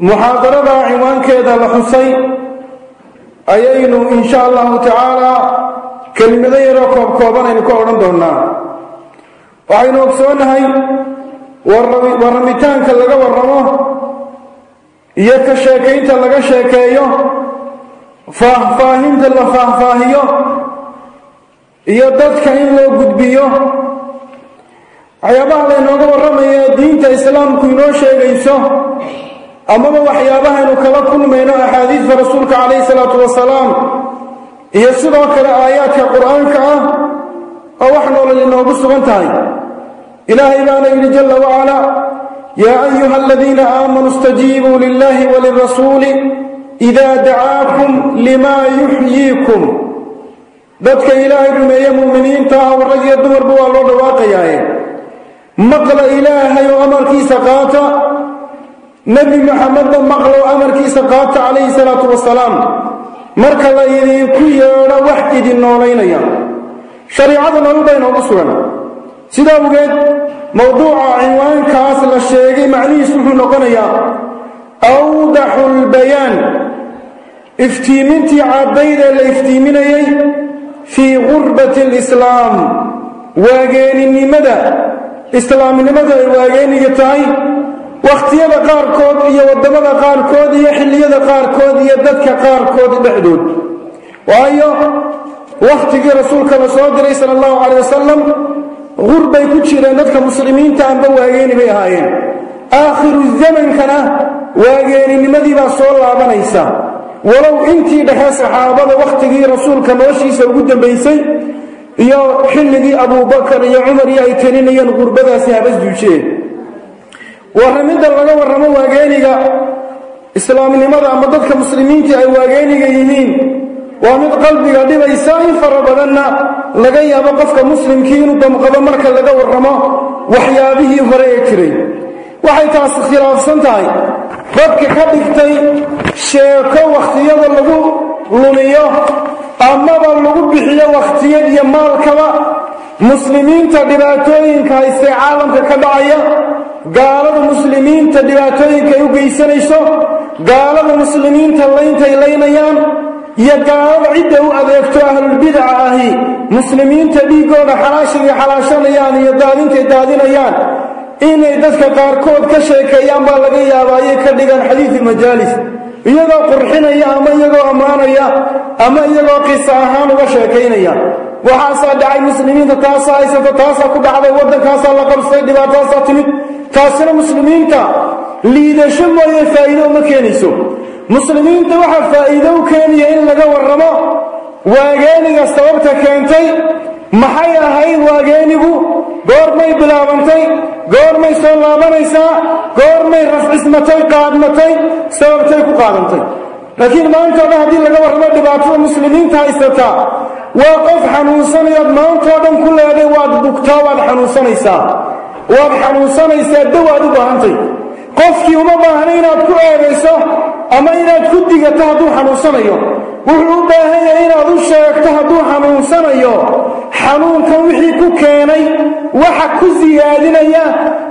Muxaadarada cinwaankeeda la xusay ayaynu insha allahu tacaala kelimado yaroo koob kooban aynu ka odhan doonnaa waxaynu ogsoonahay warramitaanka laga warramo iyo ka sheekaynta laga sheekeeyo faahfaahinta la faahfaahiyo iyo dadka in loo gudbiyo. Waxyaabaha laynooga warramaya diinta islaamku inoo sheegayso أما ما وحيابها إنه كلا كل من أحاديث رسولك عليه الصلاة والسلام. يسدوك لآيات القرآن آه. أوحنا لأنه بسه انتهي إلهي بان يلي جل وعلا. يا أيها الذين آمنوا استجيبوا لله وللرسول إذا دعاكم لما يحييكم. ذاتك إلهي بما مؤمنين تاها ورجي الدمر بوالرد واقعي مقل إلهي وأمر كيس قاتل nebi maxamedna maqlow amarkiisa qaata calayhi salaatu wasalaam. Marka la idinku yeedho wax idin noolaynaya. Shariicada nolol bay noogu sugan. Sidaa awgeed mowduuca cinwaankaas la sheegay macnihiis wuxuu noqonayaa awdaxu lbayaan iftiimintii caddaydee la iftiiminayay fii gurbati alislaam. Waageeninimada islaamnimada ay waageeniga tahay wakhtiyada qaarkood iyo waddamada qaarkood iyo xilliyada qaarkood iyo dadka qaarkood dhexdood. Waayo wakhtigii rasuulka la soo diray sala allahu calay wasalam gurbay ku jireen dadka muslimiinta anba waageeni bay ahaayeen. Aakhiru zamankana waageeninimadii baa soo laabanaysa. Walow intii dhexe saxaabada wakhtigii rasuulka noloshiisa ugu dambaysay iyo xilligii abuubakar iyo cumar iyo ay telinayeen gurbadaasi habas duujeen warramidda laga warramo waageeniga islaamnimada ama dadka muslimiinta ay waageeniga yihiin waa mid qalbiga dhibaysa in fara badanna laga yaabo qofka muslimkii inuu damqado marka laga warramo waxyaabihii hore ee jiray. Waxay taasi khilaafsan tahay dadka ka dhigtay sheeko wakhtiyada lagu lumiyo amaba lagu bixiyo wakhtiyad iyo maalkaba muslimiinta dhibaatooyinka haystee caalamka ka dhacaya gaalada muslimiinta dhibaatooyinka ay u geysanayso gaalada muslimiinta layntay laynayaan iyo gaalada cidda u adeegto ahlulbidaca ahi muslimiinta dhiiggooda xalaashigay xalaashanayaan iyo daadintay daadinayaan inay dadka qaarkood ka sheekeeyaan baa laga yaabaa ayay ka dhigaan xadiidi majaalis. Iyagoo qurxinaya ama iyagoo ammaanaya ama iyagoo qisa ahaan uga sheekaynaya waxaasaa dhacay muslimiinta taasaa haysata taasaa ku dhacday waddankaasaa la qabsay dhibaatadaasaa timid. Taasina muslimiinta liidasho mooye faa'iido uma keenayso. Muslimiinta waxaa faa'iido u keenaya in laga warramo waageeniga sababta keentay. Maxay ahayd waageenigu goormay bilaabantay goormay soo laabanaysaa goormay rafcismatay qaadmatay sababtay ku qaadantay. Laakiin maantao dhan haddii laga warramo dhibaatada muslimiinta haysata waa qof xanuunsanayaad maantao dhan ku leeday waad bugtaa waad xanuunsanaysaa. Waad xanuunsanaysaa dawaad u baahantay. Qofkii uma baahna inaad ku eegayso ama inaad ku digato hadduu xanuunsanayo. Wuxuu u baahan yahay inaad u sheegto hadduu xanuunsanayo. Xanuunkan wixii ku keenay waxa ku siyaadinaya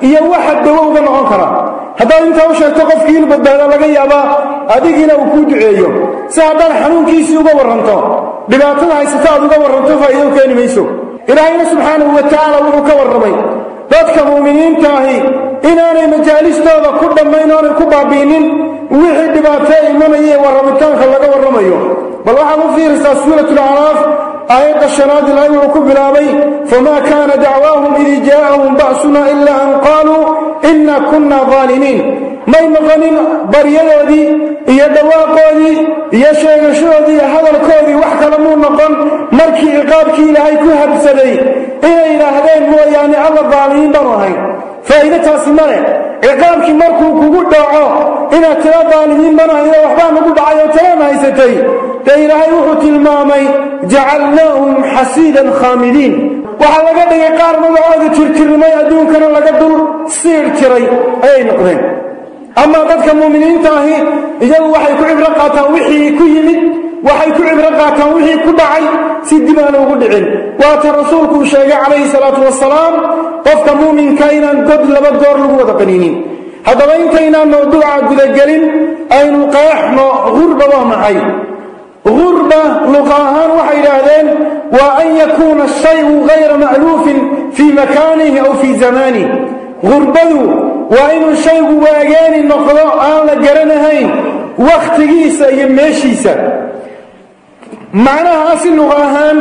iyo waxa dawo uga noqon kara haddaad intaa u sheegto qofkii inu badbaado laga yaabaa adigiina uu kuu duceeyo. Si haddaad xanuunkiisii uga warranto dhibaatada haysata aad uga warranto faa'iido u keeni mayso. Ilaahayna subxaanahu wa tacaala wuxuu ka warramay dadka mu'miniinta ahi inaanay majaalistooda ku dhammayn oonay ku baabi'inin wixii dhibaatee imanaya warramitaanka laga warramayo. Bal waxaad u fiirisaa suurat alacraaf aayadda shanaad ilaahay wuxuu ku bilaabay famaa kaana dacwaahum id jaa'ahum ba'suna ila an qaaluu inna kunna daalimiin may noqonin baryadoodii iyo dhawaaqoodii iyo sheegashadoodii iyo hadalkoodii wax kale muu noqon markii ciqaabkii ilaahay ku habsaday inay yidhaahdeen mooyaane alla daalimiin baanu ahayn faa'iide taasi ma leh. Ciqaabkii markuu kugu dhaco inaad tira daalimiin banu ahayn waxbaa nagu dhacay oo talaana haysatay dee ilaahay wuxuu tilmaamay jacalnaahum xasiidan khaamidiin waxaa laga dhigay qaar magacooda tirtirmay adduunkana laga dul siir tiray ayay noqdeen. Amaa dadka muuminiinta ahi iyagu waxay ku cibro qaataan wixii ku yimid waxay ku cibro qaataan wixii ku dhacay si dib aan ugu dhicin. Waata rasuulku uu sheegay calayhi salaatu wasalaam qofka muuminka inaan god laba goor lagu wada qaniinin. Haddaba intaynaan mawduuca gudagelin aynu qeexno hurba waa maxay hurba luqa ahaan waxay yidhaahdeen waa an yakuuna ashayu gayra ma'luufin fii makaanihi aw fii zamanih gurbadu waa inuu shaygu waageeni noqdo aan la garanahayn wakhtigiisa iyo meeshiisa macnaha si luqa ahaan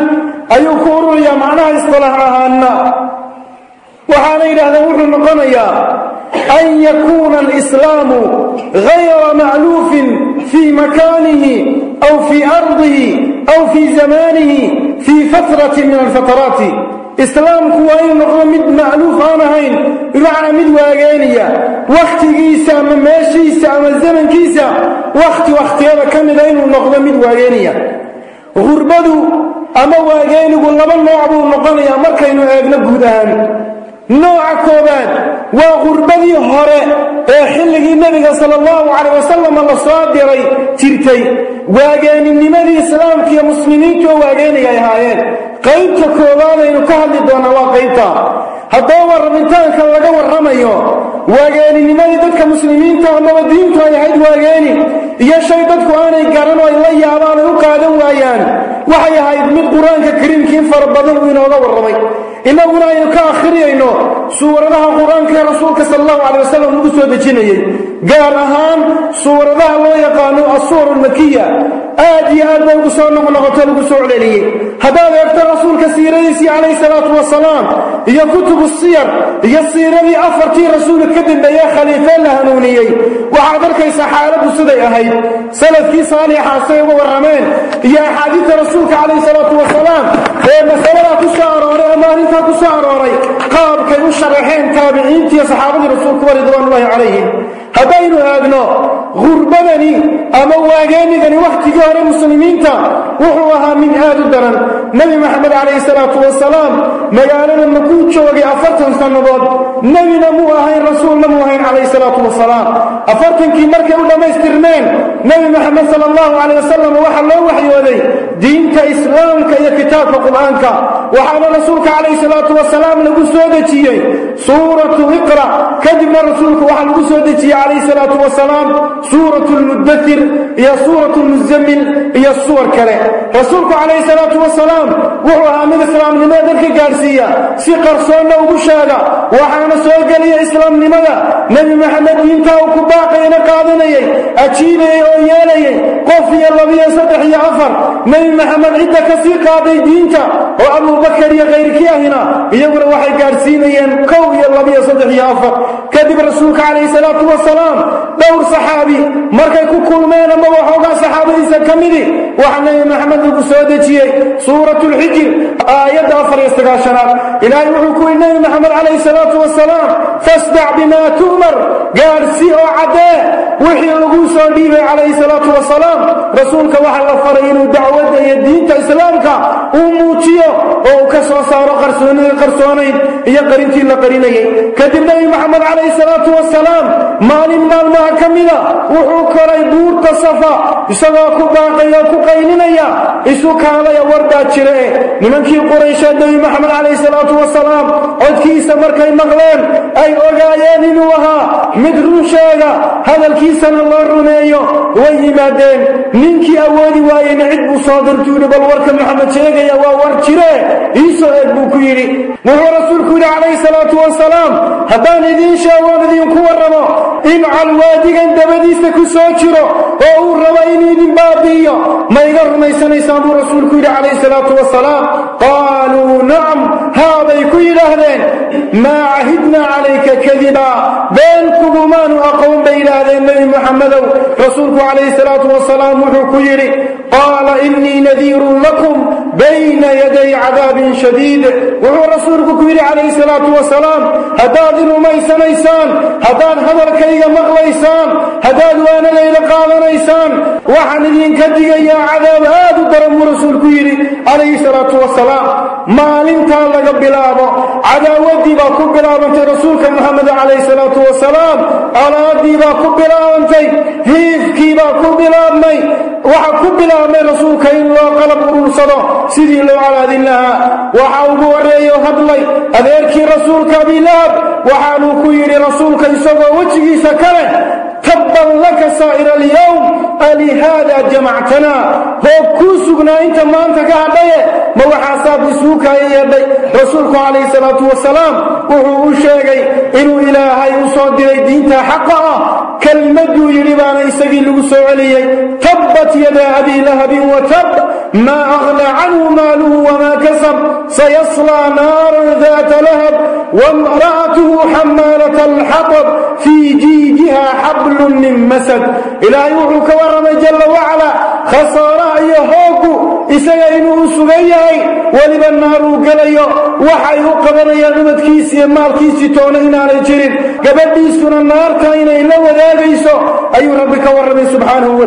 ayuu ku an yakuuna alislaamu gayra ma'luufin fii makaanihi aw fii ardihi aw fii zamanihi fii fatratin min alfataraati islaamku waa inuu noqdo mid ma'luuf aan ahayn bimacnaa mid waageeniya wakhtigiisa ama meeshiisa ama zamankiisa wakhti wakhtiyada ka mida inuu noqdo mid waageeniya gurbadu ama waageenigu laba nooc buu noqonayaa markaynu eegno guud ahaan nooca koobaad waa gurbadii hore ee xilligii nebiga sala allahu calayh wasalam la soo diray jirtay. Waageeninimadii islaamka iyo muslimiintu oo waageenaya ay ahaayeen. Qaybta koowaadaynu ka hadli doonaa waa qaybta haddaba warramitaanka laga warramayo waageeninimadii dadka muslimiinta amaba diintu ay ahayd waageeni iyo shay dadku aanay garan oo ay la yaabaan ay u qaadan waayaan waxay ahayd mid qur'aanka kariimkii fara badan uu inooga warramay. Innaguna aynu ka akhriyayno suuradaha qur'aanka ee rasuulka sala allahu calay wasalam lagu soo dejinayey gaar ahaan suuradaha loo yaqaano asuur almakiya aad iyo aad bay ugu soo noqnoqoto lagu soo celeliyey haddaad eegto rasuulka siiradiisii calayhi salaatu wasalaam iyo kutubu siyar iyo siiradii afartii rasuulka ka dambeeye khaliifee la hanuuniyey waxaad arkaysaa xaaladdu siday ahayd. Salafkii saalixaasay uga warrameen iyo axaadiista rasuulka calayhi salaatu wasalaam ee masaladaa ku soo arooray ama arrintaa ku soo arooray qaabkay u sharaxeen taabiciintii iyo saxaabadii rasuulkuwa ridwaanullahi calayhim haddaynu eegno gurbadani ama waageenigani wakhtigii hore muslimiinta wuxuu ahaa mid aad u daran. Nebi maxamed calayhi salaatu wasalaam magaalada makuu joogay afartan sannadood. Nebina muu ahayn rasuulna muu ahayn calayhi salaatu wasalaam afartankii markay u dhammaystirmeen nebi maxamed sala allahu calayh wasalam waxaa loo waxyooday diinta islaamka iyo kitaabka qur'aanka. Waxaana rasuulka calayhi salaatu wasalaam lagu soo dejiyey. Suuratu iqra kadibna rasuulku waxaa lagu soo dejiyey calayhi salaatu wasalaam suuratu lmudathir iyo suuratu lmuzammil iyo suwar kale. Rasuulku calayhi salaatu wasalaam wuxuu ahaa mid islaamnimada dadka gaadhsiiya si qarsoonna ugu sheega waxaana soo geliya islaamnimada. Nebi maxamed diintaa uu ku baaqayna qaadanayay ajiibayay oo yeelayay qof iyo labiyo saddex iyo afar. Nebi maxamed cidda ka sii qaaday diinta oo abubakar iyo kayrkii ahina iyaguna waxay gaadhsiinayeen kow iyo labiyo saddex iyo afar. Kadib rasuulka calayhi salaatu markay ku kulmeen ama waxoogaa saxaabadiisa ka midi waxaa nebi maxamed lagu soo dejiyey suuratu lxijir aayadda afar iyo sagaashanaad ilaahay wuxuu ku yidhi nebi maxamed calayhi salaatu wasalaam fasdac bimaa tu'mar. Gaadhsii oo caddee wixii laguu soo dhiibay calayhi salaatu wasalaam rasuulka waxaa la faray inuu dacwadda iyo diinta islaamka uu muujiyo oo soo saaro qarsoonida qarsoonayn iyo qarintii la qarinayay. Kadib nebi maxamed calayhi salaatu wasalaam maalin maalmaha ka mida wuxuu koray buurta safa isagoo ku baaqaya ku qaylinaya isu kaalaya war jira eh nimankii quraysheed nebi maxamed calayhi salaatu wasalaam codkiisa markay maqleen ay ogaayeen inuu ahaa mid run sheega hadalkiisana loo rumeeyo way yimaadeen. Ninkii awoodi waayeyna cid buu soo dirtuu bal warka maxamed sheegaya waa war jire iisoo eeg buu ku yidhi wuxuu rasuulku yidhi calayhi salaatu wasalaam haddaan idiin sheegoon idinku warramo in calwaadigan dabadiisa ku soo jiro oo uu rabo inuu idin baabi'iyo ma iga rumaysanaysaan buu rasuulku yidhi calayhi salaatu wasalaam qaaluu nacam haabay ku yidhaahdeen maa cahidnaa calayka kadiba been kugumaanu aqoon bay yidhaahdeen nebi muxammedow rasuulku calayhi salaatu wasalaam wuxuu ku yidhi qaala innii nadiirun lakum bayna yaday cadaabin shadiid wuxuu rasuulku ku yidhi calayhi salaatu wasalaam haddaad i rumaysanaysaan haddaad hadalkayga maqlaysaan haddaad waanadayda qaadanaysaan waxaan idinka digayaa cadaab aad u daran buu rasuulku yidhi calayhi salaatu wasalaam. Maalintaa laga bilaabo cadaawaddii baa ku bilaabantay rasuulka muxamed calayhi salaatu wasalaam colaadii baa ku bilaabantay hiifkii baa ku bilaabmay waxa ku bilaabmay rasuulka in loo qalab urursado sidii loo calaadin lahaa وحاوكو وريه هدلي أذيركي رسولك بلاب وحانوكو يري رسولك يسوك وجهي سكره تبا لك سائر اليوم ألي هذا جمعتنا هو كوسكنا انت ما انت كعبية ما وحاساب اسوك أي رسولك عليه الصلاة والسلام وحو الشيقي إنو إلهي أصعد لي دينتا حقا كالمدو يريبان إسجل أصعلي تبت يدا أبي لهب وتب ما أغلى عنه ماله وما wamaa kasab sayaslaa naaran daata lahab wamra'atuhu xamaalata alxatab fii jiijiha xablun min masad ilaahay wuxuu ka warramay jalla wacala khasaaraha iyo hooggu isaga inuu u sugan yahay weliba naaruu gelayo waxay u qabanayaan ubadkiisi iyo maalkiisii toona inaanay jirin gabadhiisuna naarta inay la wadaagayso ayuu rabbi ka warramay subxaanahu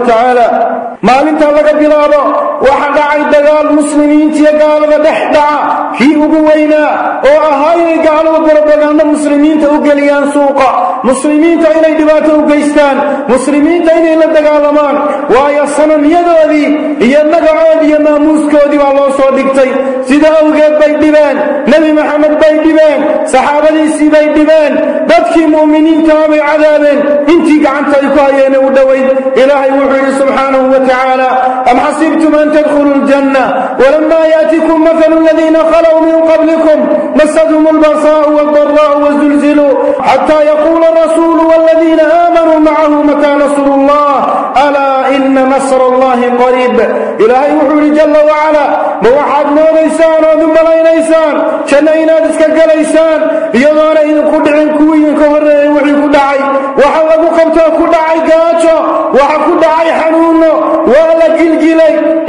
gaalada dhex dhaca kii ugu weynaa oo ahaa inay gaaladu barobaganda muslimiinta u geliyaan suuqa muslimiinta inay dhibaato u geystaan muslimiinta inay la dagaalamaan waayo sanamyadoodii iyo magacoodii iyo maamuuskoodii baa loo soo dhigtay sida awgeed bay dhibeen nebi maxamed bay dhibeen saxaabadiisii bay dhibeen dadkii mu'miniintaha bay cadaabeen intii gacanta ay ku hayeene u dhowayd ilaahay wuxuu yidhi subxaanahu wa tacaala am xasibtum an لن تدخلوا الجنة. ولما يأتكم مثل الذين خلوا من قبلكم مستهم البصاء والضراء والزلزل حتى يقول الرسول والذين آمنوا معه متى نصر الله ألا إن نصر الله قريب؟ إلى وحول جل وعلا موحد نوليسان وذنبلينيسان شنينا دسك قليسان يضان إذن قدع كوي كورن وحي كدعي وحو أبو قبتها كدعي قاتشو وحو كدعي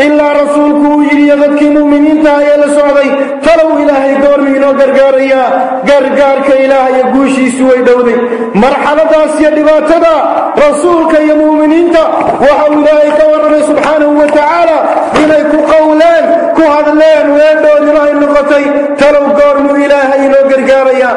إلا رسولك ويري يغدك مؤمنين تهي لسعبي. تلو إلهي دورني إنو قرقار إيا إلهي يقوشي سوي دودي. مرحلة داسية لباتة رسولك يا مؤمنين وحو إلهيك ورن سبحانه وتعالى. إليك قولان كهذا اللين وين دور إلهي النقطي. تلو قرنو إلهي إنو قرقار إيا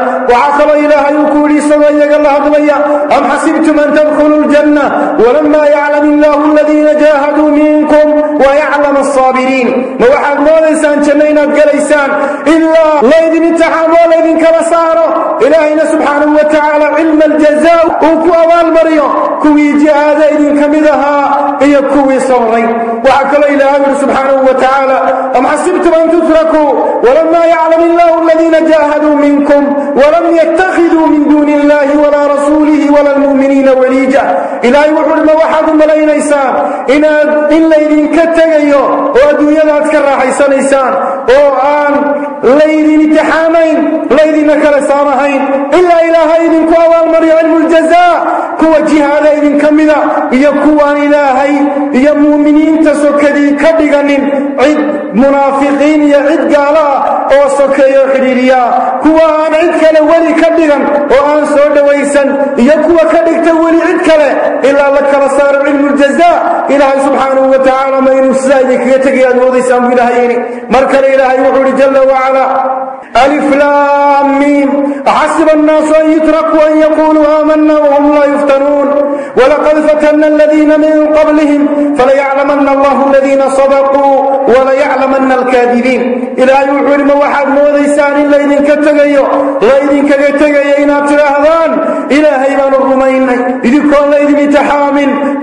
إلهي وكولي سمي الله أدلي أم حسبتم أن تدخلوا الجنة؟ ولما يعلم الله الذين جاهدوا منكم wayaclam alsaabiriin ma waxaad moodaysaan janno inaad gelaysaan ilaa laydin imtixaamoo laydinkala saaro. Ilaahayna subxaanahu wa tacaala cilma aljazaa uu ku abaalmariyo كوي جهاد إذن كمدها إيا كوي صوري وعكلا إلى أمر سبحانه وتعالى أم حسبتم أن تتركوا ولما يعلم الله الذين جاهدوا منكم ولم يتخذوا من دون الله ولا رسوله ولا المؤمنين وليجا إلى يوحر موحد ملايين إيسان إن إلا إذن كتغيو وأدو يدعتك الراح إيسان إيسان أو آن ليذن اتحامين ليذن كرسامهين إلا إلى هذه الكوى والمريع الجزاء كوى الجهاد idinka mida iyo kuwaan ilaahay iyo mu'miniinta sokadii ka dhiganin cid munaafiqiin iyo cid gaalo ah oo sokeeyo xidhiiriyaa kuwa aan cid kale weli ka dhigan oo aan soo dhowaysan iyo kuwa ka dhigta weli cid kale ilaa la kala saaro cilmu ljaza ilaahay subxaanahu wa tacaala ma inuu sidaa idinkaga tegay aad moodaysaan buu ilaahay yidhi mar kale ilaahay wuxuu ihi jala wacala ألف لام ميم أحسب الناس أن يتركوا أن يقولوا آمنا وهم لا يفتنون ولقد فتنا الذين من قبلهم فليعلمن الله الذين صدقوا وليعلمن الكاذبين. إلى يعلم واحد موديسان إلا إذن كتغيو لا إذن كتغيو إنا تراهدان إلهي ما نرمين إذن كون لا إذن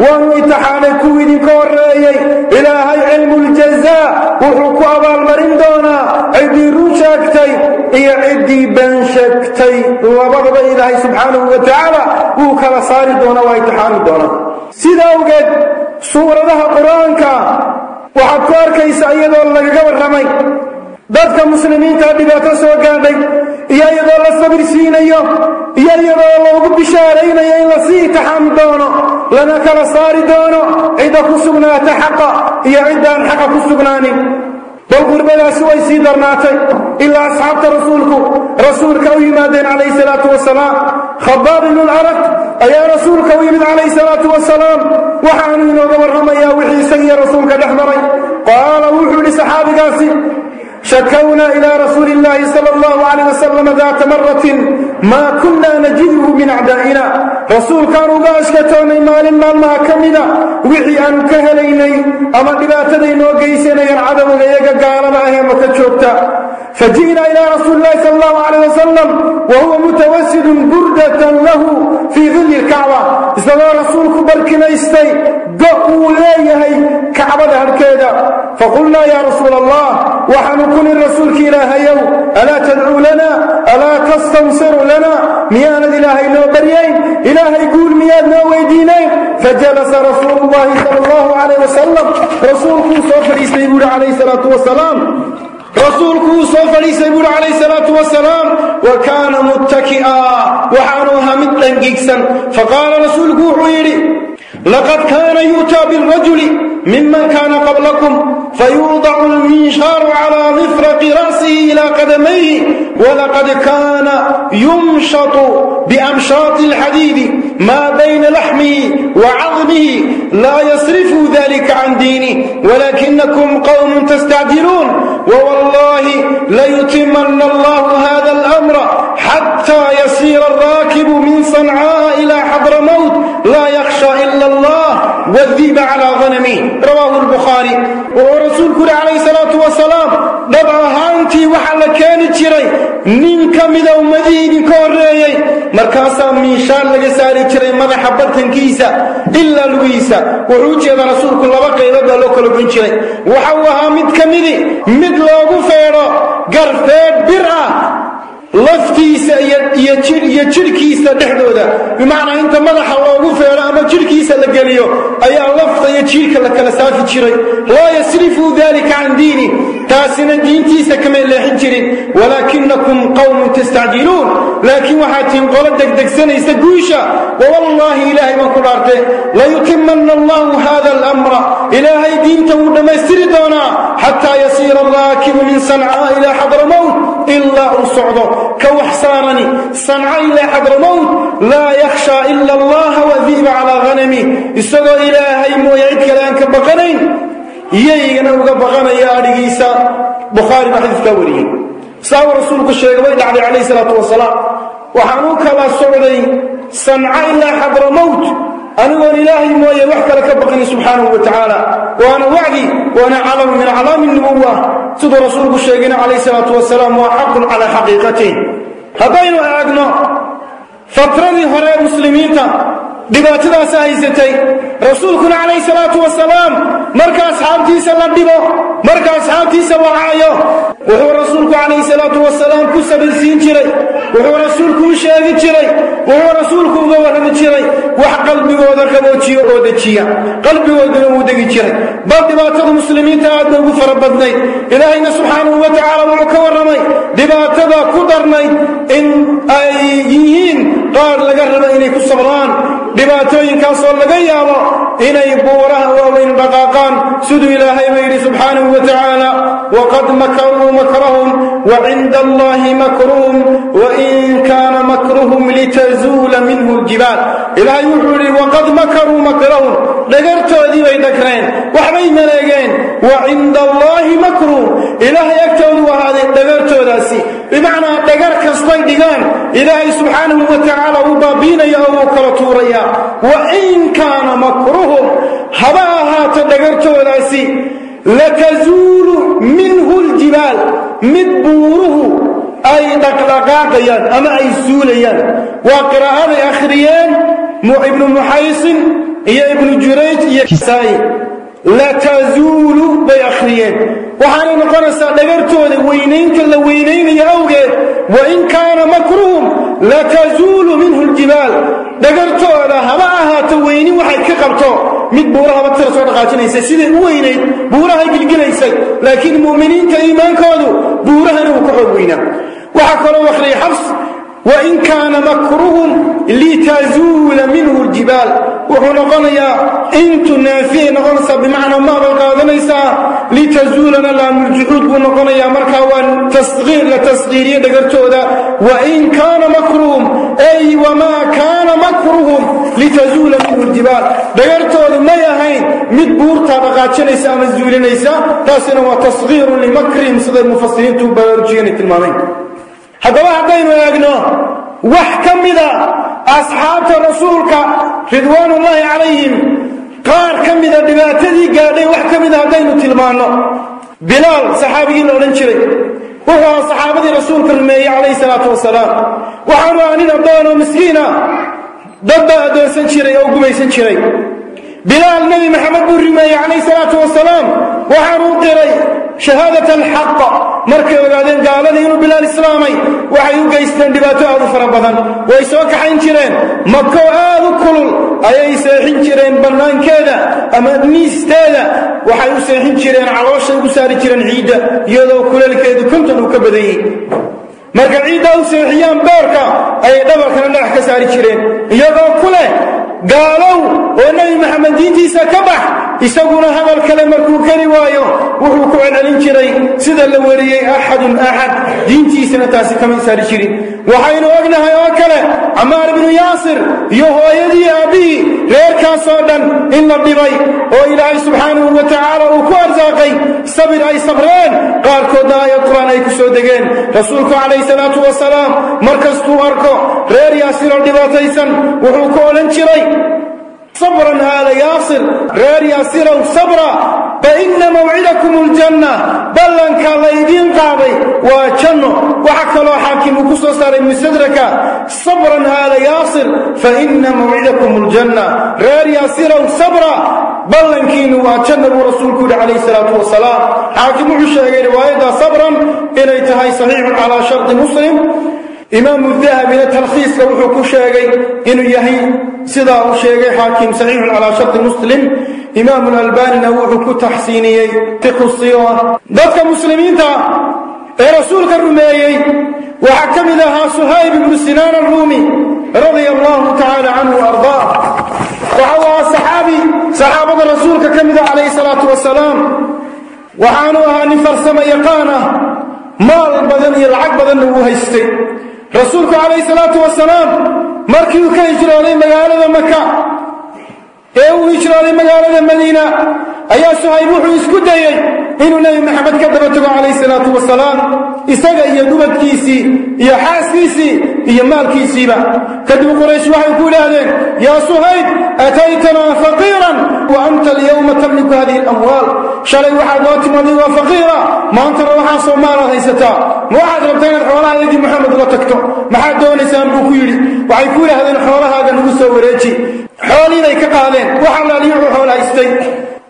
وأن إتحامي كوين إذن كون رأيي. إلهي علم الجزاء. وحكو أبا المرين دونا عدي روشاكتي. إيا عدي بنشاكتي وبغض إلهي سبحانه وتعالى. وكالصاري صاري دونا امتحان دونا سيدا وقد سورة ده قرآن كا وحكوار كي سعيد الله قبر رمي دادك مسلمين تابي باتسوا قادي يا يد الله صبر سين يا يا يد الله وقب شارين يا الله سي تحام دونا لنا كلا صار دونا عدا كسبنا تحقا يا عدا حقا كسبناني بل قربها سوى سيدر ناتي إلا أصحابت رسولك رسولك ويمادين عليه الصلاة والسلام خبار من العرق أي رسولك ويمد عليه الصلاة والسلام وحانين وغبرهم يا وحي سي رسولك نحمري قال وحو لصحابك شكونا إلى رسول الله صلى الله عليه وسلم ذات مرة ما كنا نجده من أعدائنا. رسول كانوا قاشكتوني مال مال ما كمنا وحي أن كهليني. أما دباتني نوغيسيني العدم غيقا قال معها مكتشوكتا فجئنا إلى رسول الله صلى الله عليه وسلم وهو متوسد بردة له في ظل الكعبة. إذا رسولك بركنا يستي ققوا ليهي كعبة هركيدا. فقلنا يا رسول الله وحن أقول الرسول كي هيو ألا تدعو لنا؟ ألا تستنصر لنا؟ ميانا إلهي نو بريين إلهي يقول ميانا نو ويدينين فجلس رسول الله صلى الله عليه وسلم. رسول كوسو فريسي عليه الصلاة والسلام. رسول كوسو فريسي عليه الصلاة والسلام. وكان متكئا وحانوها مثلا جيكسا فقال رسول كوحو لقد كان يؤتى بالرجل ممن كان قبلكم فيوضع المنشار على مفرق رأسه إلى قدميه ولقد كان يمشط بأمشاط الحديد ما بين لحمه وعظمه. لا يصرف ذلك عن دينه ولكنكم قوم تستعجلون. ووالله ليتمن الله هذا الأمر حتى يسير الراكب من صنعاء إلى حضرموت لا يخشى wadiba calaa hanami rawaahu lbukhaari wuxuu rasuulku yidhi calayhi salaatu wasalaam dhab ahaantii waxaa la keeni jiray nin ka mida ah ummadihii idinka horreeyey markaasaa miishaan laga saari jiray madaxa bartankiisa ilaa lugihiisa. Wuxuu u rasuulku laba qaybood baa loo kala gun jiray. Waxa uu ahaa mid ka midi mid loogu feedho garfeed bir ah laftiisa iyo jidhkiisa dhexdooda. Bimacnaa inta madaxa loogu feedho ama jidhkiisa la geliyo ayaa lafta iyo jiirka la kala saafi jiray. Laa yasrifu dalika can diini. Taasina diintiisa kamay leexin jirin. Walaakinakum qawmun tastacjiluun. Laakiin waxaad tihiin qolo degdegsanaysa guusha. Wawallaahi ilaahay baan ku dhaartay layutimana allahu hada alamra. Ilaahay diinta wuu dhammaystiri doonaa. Xataa yasiira araakibu min sancaa ilaa xadramowt ilaa uu socdo. Ka wax saarani sanca ilaa xadramowt laa yakhshaa ila allaha wadiiba calaa hanami isagoo ilaahay mooye cid kale aan ka baqanayn iyaygana uga baqanaya adhigiisa. Bukhaari baa xadiiskaa wariyey. Saabuu rasuulku sheegay way dhacday calayhi salaatu wasalaam. Waxaan u kala socday sanca ilaa xadramowt anigoon ilaahay mooye wax kale ka baqani subxaanahu wa tacaala waana wacdi waana calamu min aclaami nubuwa siduu rasuulku sheegayna calayhi salaatu wasalaam waa xaqun calaa xaqiiqatih haddaynu dhibaatadaasa haysatay. Rasuulkuna calayhi salaatu wasalaam marka asxaabtiisa la dhibo marka asxaabtiisa la caayo wuxuu rasuulku calayhi salaatu wasalaam ku sabirsiin jiray wuxuu rasuulku u sheegi jiray wuxuu rasuulku uga warrami jiray wax qalbigooda qaboojiyo oo dejiya qalbigoodana wuu degi jiray. Bal dhibaatada muslimiinta aad bay ugu fara badnayd ilaahayna subxaanahu wa tacaala wuxuu ka warramay dhibaatada ku darnayd in ay yihiin qaar laga raba inay ku sabraan dhibaatooyinkaasoo laga yaabo inay buuraha waaweyn dhaqaaqaan. Siduu ilaahay ba yidhi subxaanahu wa tacaala waqad makaruu makrahum wacinda allahi makruhum wain kaana makruhum litazuula minhu ljibaal ilaahay wuxuu yidhi waqad makaruu makrahum dhagartoodii bay dhagreen waxbay maleegeen. Wa cinda allaahi makruhum. Ilaahay agtoodu ahaaday dhagartoodaasi bimacnaa dhagar kastay dhigaan ilaahay subxaanahu wa tacaala wuu baabiinaya oo wuu kala tuuraya wain kaana makruhum haba ahaato dhagartoodaasi latazuulu minhu ljibaal mid buuruhu ay dhaqdhaqaaqayaan ama ay suulayaan waa qiraa'aday akhriyeen ibnu muxaysin iyo ibnu jurayj iyo kisaa'i latazuulu bay akhriyeen waxaanay noqonaysaa dhagartooda weynaynta la weynaynayo awgeed wain kaana makruhum latazuulu minhu ljibaal dhagartooda haba ahaato weyni waxay ka qabto mid buurahaba tira soo dhaqaajinaysa siday u weynayd buurahay gilgilaysay laakiin mu'miniinta iimaankoodu buurahana uu ka xoog weynaa waxaa kaloo akhriyay xabs wain kaana makruhum litazuula minhu ljibaal wuxuu noqonayaa intu naafiyay noqonaysaa bimacnaa maabay qaadanaysaa litazuulana laamuljuxuud buu noqonayaa markaa waa tasqiir la tasqiiriye dhagartooda wain kaana makruhum ay wamaa kaana makruhum litazuula minhu ljibaal dhagartoodu may ahayn mid buurtaa dhaqaajinaysa ama zuulinaysa taasina waa tasqiirun limakrihim siday mufasiriintu baraarujiyeenay tilmaameen haddaba haddaynu eegno wax ka mida asxaabta rasuulka ridwaanullaahi calayhim qaar ka mida dhibaatadii gaadhay wax ka mida haddaynu tilmaanno. Bilaal saxaabigii la odhan jiray wuxuu ahaa saxaabadii rasuulka rumeeyey calayhi salaatu wasalaam waxaanu ahaa nin addoonoo miskiina dad baa addoonsan jiray oo gumaysan jiray bilaal nebi maxamed buu rumeeyey calayhi salaatu wasalaam. Waxaanuu qiray shahaadat alxaq markay ogaadeen gaaladii inuu bilaal islaamay waxay u geysteen dhibaato aad u fara badan. Way soo kaxayn jireen. Mako aad u kulul ayay seexin jireen bannaankeeda ama niisteeda waxay u seexin jireen calooshay ugu saari jireen ciidda iyadoo kuleelkeedu konton uu ka badanyey marka ciiddaa u seexiyaan boorka ayay dhabarkana dhagax ka saari jireen. Iyagoo ku gaalow oo nebi maxamed diintiisa ka bax isaguna hadal kale markuu keli waayo wuxuu ku celcelin jiray sida la wariyey axadun axad diintiisana taasi kama saari jirin. Waxaynu ognahay oo kale camaar ibnu yaasir iyo hooyadii aabbihii reerkaasoo dhan in la dhibay oo ilaahay subxaanahu wa tacaala uu ku arsaaqay sabir ay sabreen qaarkoodna aayad qur'aan ay ku soo degeen. Rasuulku calayhi salaatu wasalaam markastuu arko reer yaasiroo dhibaataysan wuxuu ku odhan jiray sabran aala yaasir reer yaasirow sabra faina mawcidakum aljanna ballanka laydiin qaaday waa janno waxa kaloo xaakim uu ku soo saaray mustadraka sabran aala yaasir faina mawcidakum aljanna reer yaasirow sabra ballankiinu waa janna buu rasuulku yidhi calayhi salaatu wasalaam xaakim wuxuu sheegay riwaayadda sabran inay tahay saxiixun calaa shardi muslim imaamu dahabina talkhiiska wuxuu ku sheegay inuu yahay sidaa uu sheegay xaakim saxiixun calaa sharti muslim. Imaamu lalbanina wuxuu ku taxsiiniyey tiqusiyo ah dadka muslimiinta ee rasuulka rumeeyey waxaa ka mid ahaa suhayb ibnu sinaan alruumi radia allahu tacaala canhu ardaa waxa uu ahaa saxaabi saxaabada rasuulka ka mida calayhi salaatu wasalaam waxaanu ahaa nin farsamo yaqaan ah maal badan iyo lacag badanna uu haystay rasuulku calayhi salaatu wasalaam markii uu ka hijrooday magaalada maka ee uu hijrooday magaalada madiina ayaa suhayb wuxuu isku dayey inuu nebi maxamed ka daba tago calayhi salaatu wasalaam isaga iyo dhubadkiisii iyo xaaskiisii iyo maalkiisiiba. Kadib quraysh waxay ku idhaahdeen yaa suhayb ataytanaa faqiiran wa anta alyawma tamliku hadihi alamwaal. Shalay waxaad noo timi adigoo faqiira maantana waxaasoo maalaad haysataa. Ma waxaad rabtaa inaad xoolahaydii maxamed la tagto? Maxaad doonaysaan buu ku yidhi. Waxay ku yidhaahdeen xoolahaaga nagu soo wareeji. Xooliibay ka qaadeen waxa laaliyo wuxuu xoolo haystay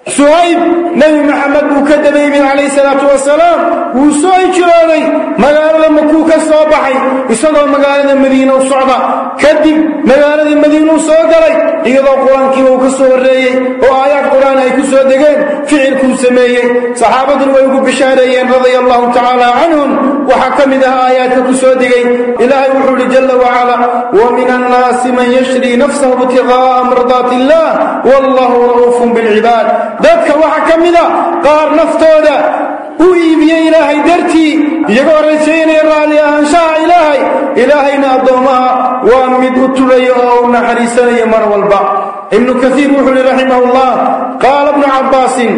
سعيد نبي محمد وكذب إبن عليه الصلاة والسلام. وسعيد جراني ما قال لما كوكا صباحي وصدر ما قال المدينة وصعبة. كذب ما قال المدينة وصدر إيضا قرآن كيف وكسو الرايي وآيات قرآن أي كسو دقين فعل كو سميي صحابة ويوك بشاريين رضي الله تعالى عنهم. وحكم ذا آيات كسو دقين إلهي وحول جل وعلا. ومن الناس من يشري نفسه ابتغاء مرضات الله. والله رؤوف بالعباد. Dadka waxaa ka mida qaar naftooda u iibiyey ilaahay dartii iyagoo rajaynaya raalli ahaanshaha ilaahay. Ilaahayna addoommaha waa mid u tulaya oo u naxariisanaya mar walba. Ibnu kaiir wuxuu ihi raximah llah qaala bnu cabbaasin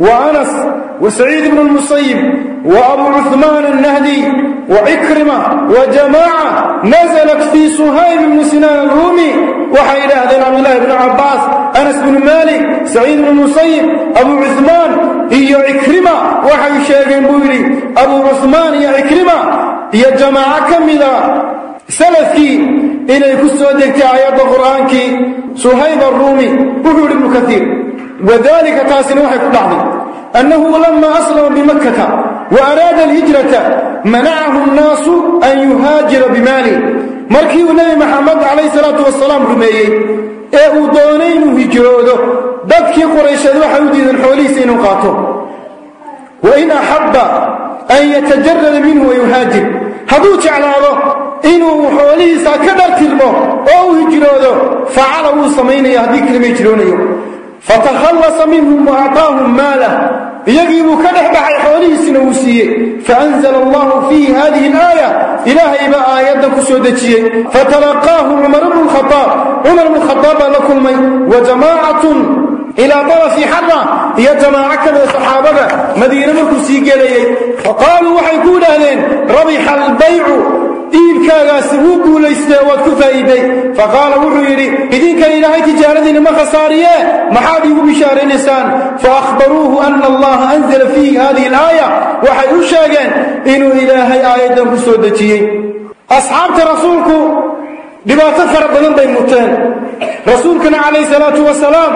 wa anas wa saciid ibnu lmusayib wa abu cuhmaan annahdi wa cikrima wa jamaaca nasalat fii suhayb ibni sinaan alruumi waxay idhaahdeen cabdulahi bnu cabbaas anas bnu maalik saciid ibnu musayib abu cuhmaan iyo cikrima waxay sheegeen buu yidhi abu cuhmaan iyo cikrima inay ku soo degtay aayadda qur'aankii suhayb aruumi wuxuu yidhi ibnu kaiir wadalika taasina waxay ku dhacday annahu lama aslama bimakkata wa araada alhijrata manacahu nnaasu an yuhaajira bimaali markii uu nebi maxamed calayh salaatu wasalaam rumeeyey ee uu doonay inuu hijroodo dadkii quraysheed waxay u diideen xoolihiisa inuu qaato. Wain axabba an yatajarada minhu wayuhaajir hadduu jeclaado inuu xoolihiisa ka dhartirmo oo u hijroodo facala wuu samaynaya haddii kalima hijroonayo fatakhallasa minhum wa acطaahum iyagii buu ka dhex baxay xoolihiisina wuu siiyey. Faanzla allahu fiihi hadihi alaaya. Ilaahay baa aayaddan ku soo dejiyey. Fatalaqaahu cumar bnu cumar bnu baa la kulmay wa jamaacatun ilaa darafi xara iyo jamaaco ka mida saxaabada madiine markuu sii gelayey faqaaluu waxay ku idhaahdeen rabixa albaycu iibkaagaasi wuu guulaystee waad ku faa'iiday. Faqaala wuxuu yidhi idinka ilaahay tijaaradiinna ma khasaariye? Maxaad iigu bishaaraynaysaan faahbaruuhu ana allaha anzala fiihi hadihi alaaya. Waxay u sheegeen inuu ilaahay aayaddan ku soo dejiyey. Asxaabta rasuulku dhibaato fara badan bay muteen rasuulkana calayhi salaatu wasalaam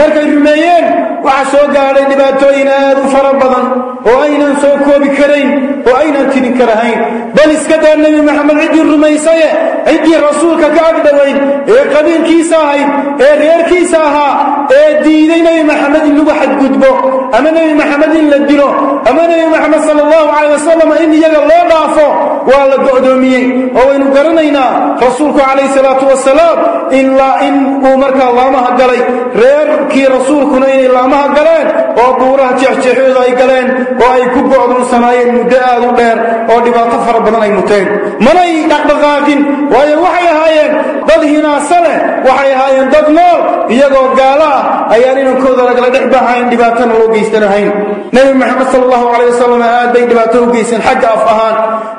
markay rumeeyeen waxaa soo gaadhay dhibaatooyin aad u fara badan oo aynan soo koobi karayn oo aynan tirin karahayn. Bal iska daa nebi maxamed ciddii rumaysaye ciddii rasuulka ka agdhowayn ee qabiilkiisa ahayd ee reerkiisa ahaa ee diiday nebi maxamed in lagu xadgudbo ama nebi maxamed in la dilo ama nebi maxamed sala allahu calayh wasalam in iyaga loo dhaafo waa la go'doomiyey. Oo waynu garanaynaa rasuulku calayhi salaatu wasalaam ilaa in uu markaa laamaha galay. Reerkii rasuulkuna inay laamaha galeen oo buuraha jeexjeexyooda ay galeen oo ay ku go'doonsanaayeen muddo aad u dheer oo dhibaato fara badan ay muteen manay dhaqdhaqaaqin waayo waxay ahaayeen dad hinaasa leh waxay ahaayeen dad nool iyagoo gaalo ah ayaan inankooda lagala dhex baxayn dhibaatana loo geystanahayn nebi maxamed sal allahu calay wasalam aad bay dhibaato u geysteen xagga af ahaan.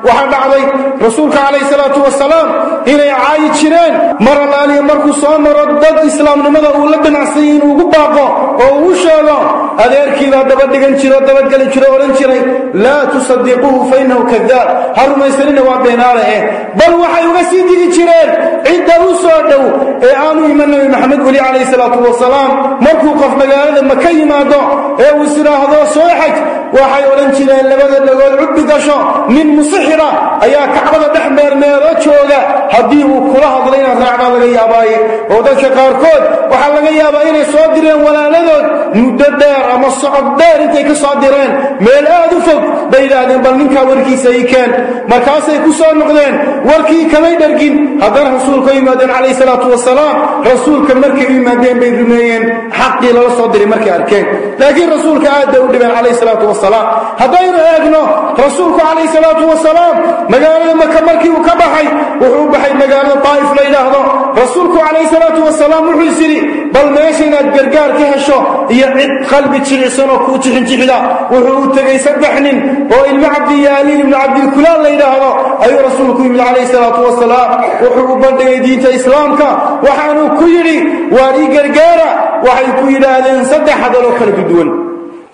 Waxaa dhacday rasuulka calayhi salaatu wasalaam inay caayi jireen. Mar markuu soo maro dad islaamnimada uu la dhinacsay inuu ugu baaqo oo uu sheego adeerkiibaa daba dhigan jiro dabageli jiro odhan jiray laa tusadiquuhu fa innahu kadaab ha rumaysanina waa beenaale eh. Bal waxay uga sii digi jireen cidda u soo dhow ee aanu iman nebi maxamed weli calayhi salaatu wasalaam. Markuu qof magaalada maka yimaado ee uu isidhaahdo soo xaj waxay odhan jireen labada dhagood cudbi gasho nin musixira ayaa kacbada dhex meermeero jooga. Haddii uu kula hadla inaad raacdaa laga yaabaaye oo dadka qaarkood waxaa laga yaabaa inay soo direen walaaladood muddo dheer ama socod dheer intay ka soo direen. Meel aad u fog bay yidhaahdeen bal ninkaa warkiisa ii keen. Markaasay ku soo noqdeen warkii kamay dhargin. Haddana rasuulka u yimaadeen calayhi salaatu wasalaam rasuulka markay u yimaadeen bay rumeeyeen. Xaqii lala soo diray markay arkeen. Laakiin rasuulka aad bay u dhibeen calayhi salaatu wasalaam haddaynu eegno rasuulku calayhi salaatu wasalaam magaalada maka markii uu ka baxay wuxuu u baxay magaalada daa'if la yidhaahdo. Rasuulku calayhi salaatu wasalaam wuxuu is bal meesha inaad gargaar ka hesho iyo cid qalbi jilicsan oo kuu jixinjixida. Wuxuu u tegey saddex nin oo ilmo cabdiyaaliin ibnu cabdilkulaal la yidhaahdo. Ayuu rasuulku yimid calayhi salaatu wasalaam wuxuu u bandhigay diinta islaamka. Waxaanuu ku yidhi waar ii gargaara. Waxay ku yidhaahdeen saddex hadaloo kala duduwan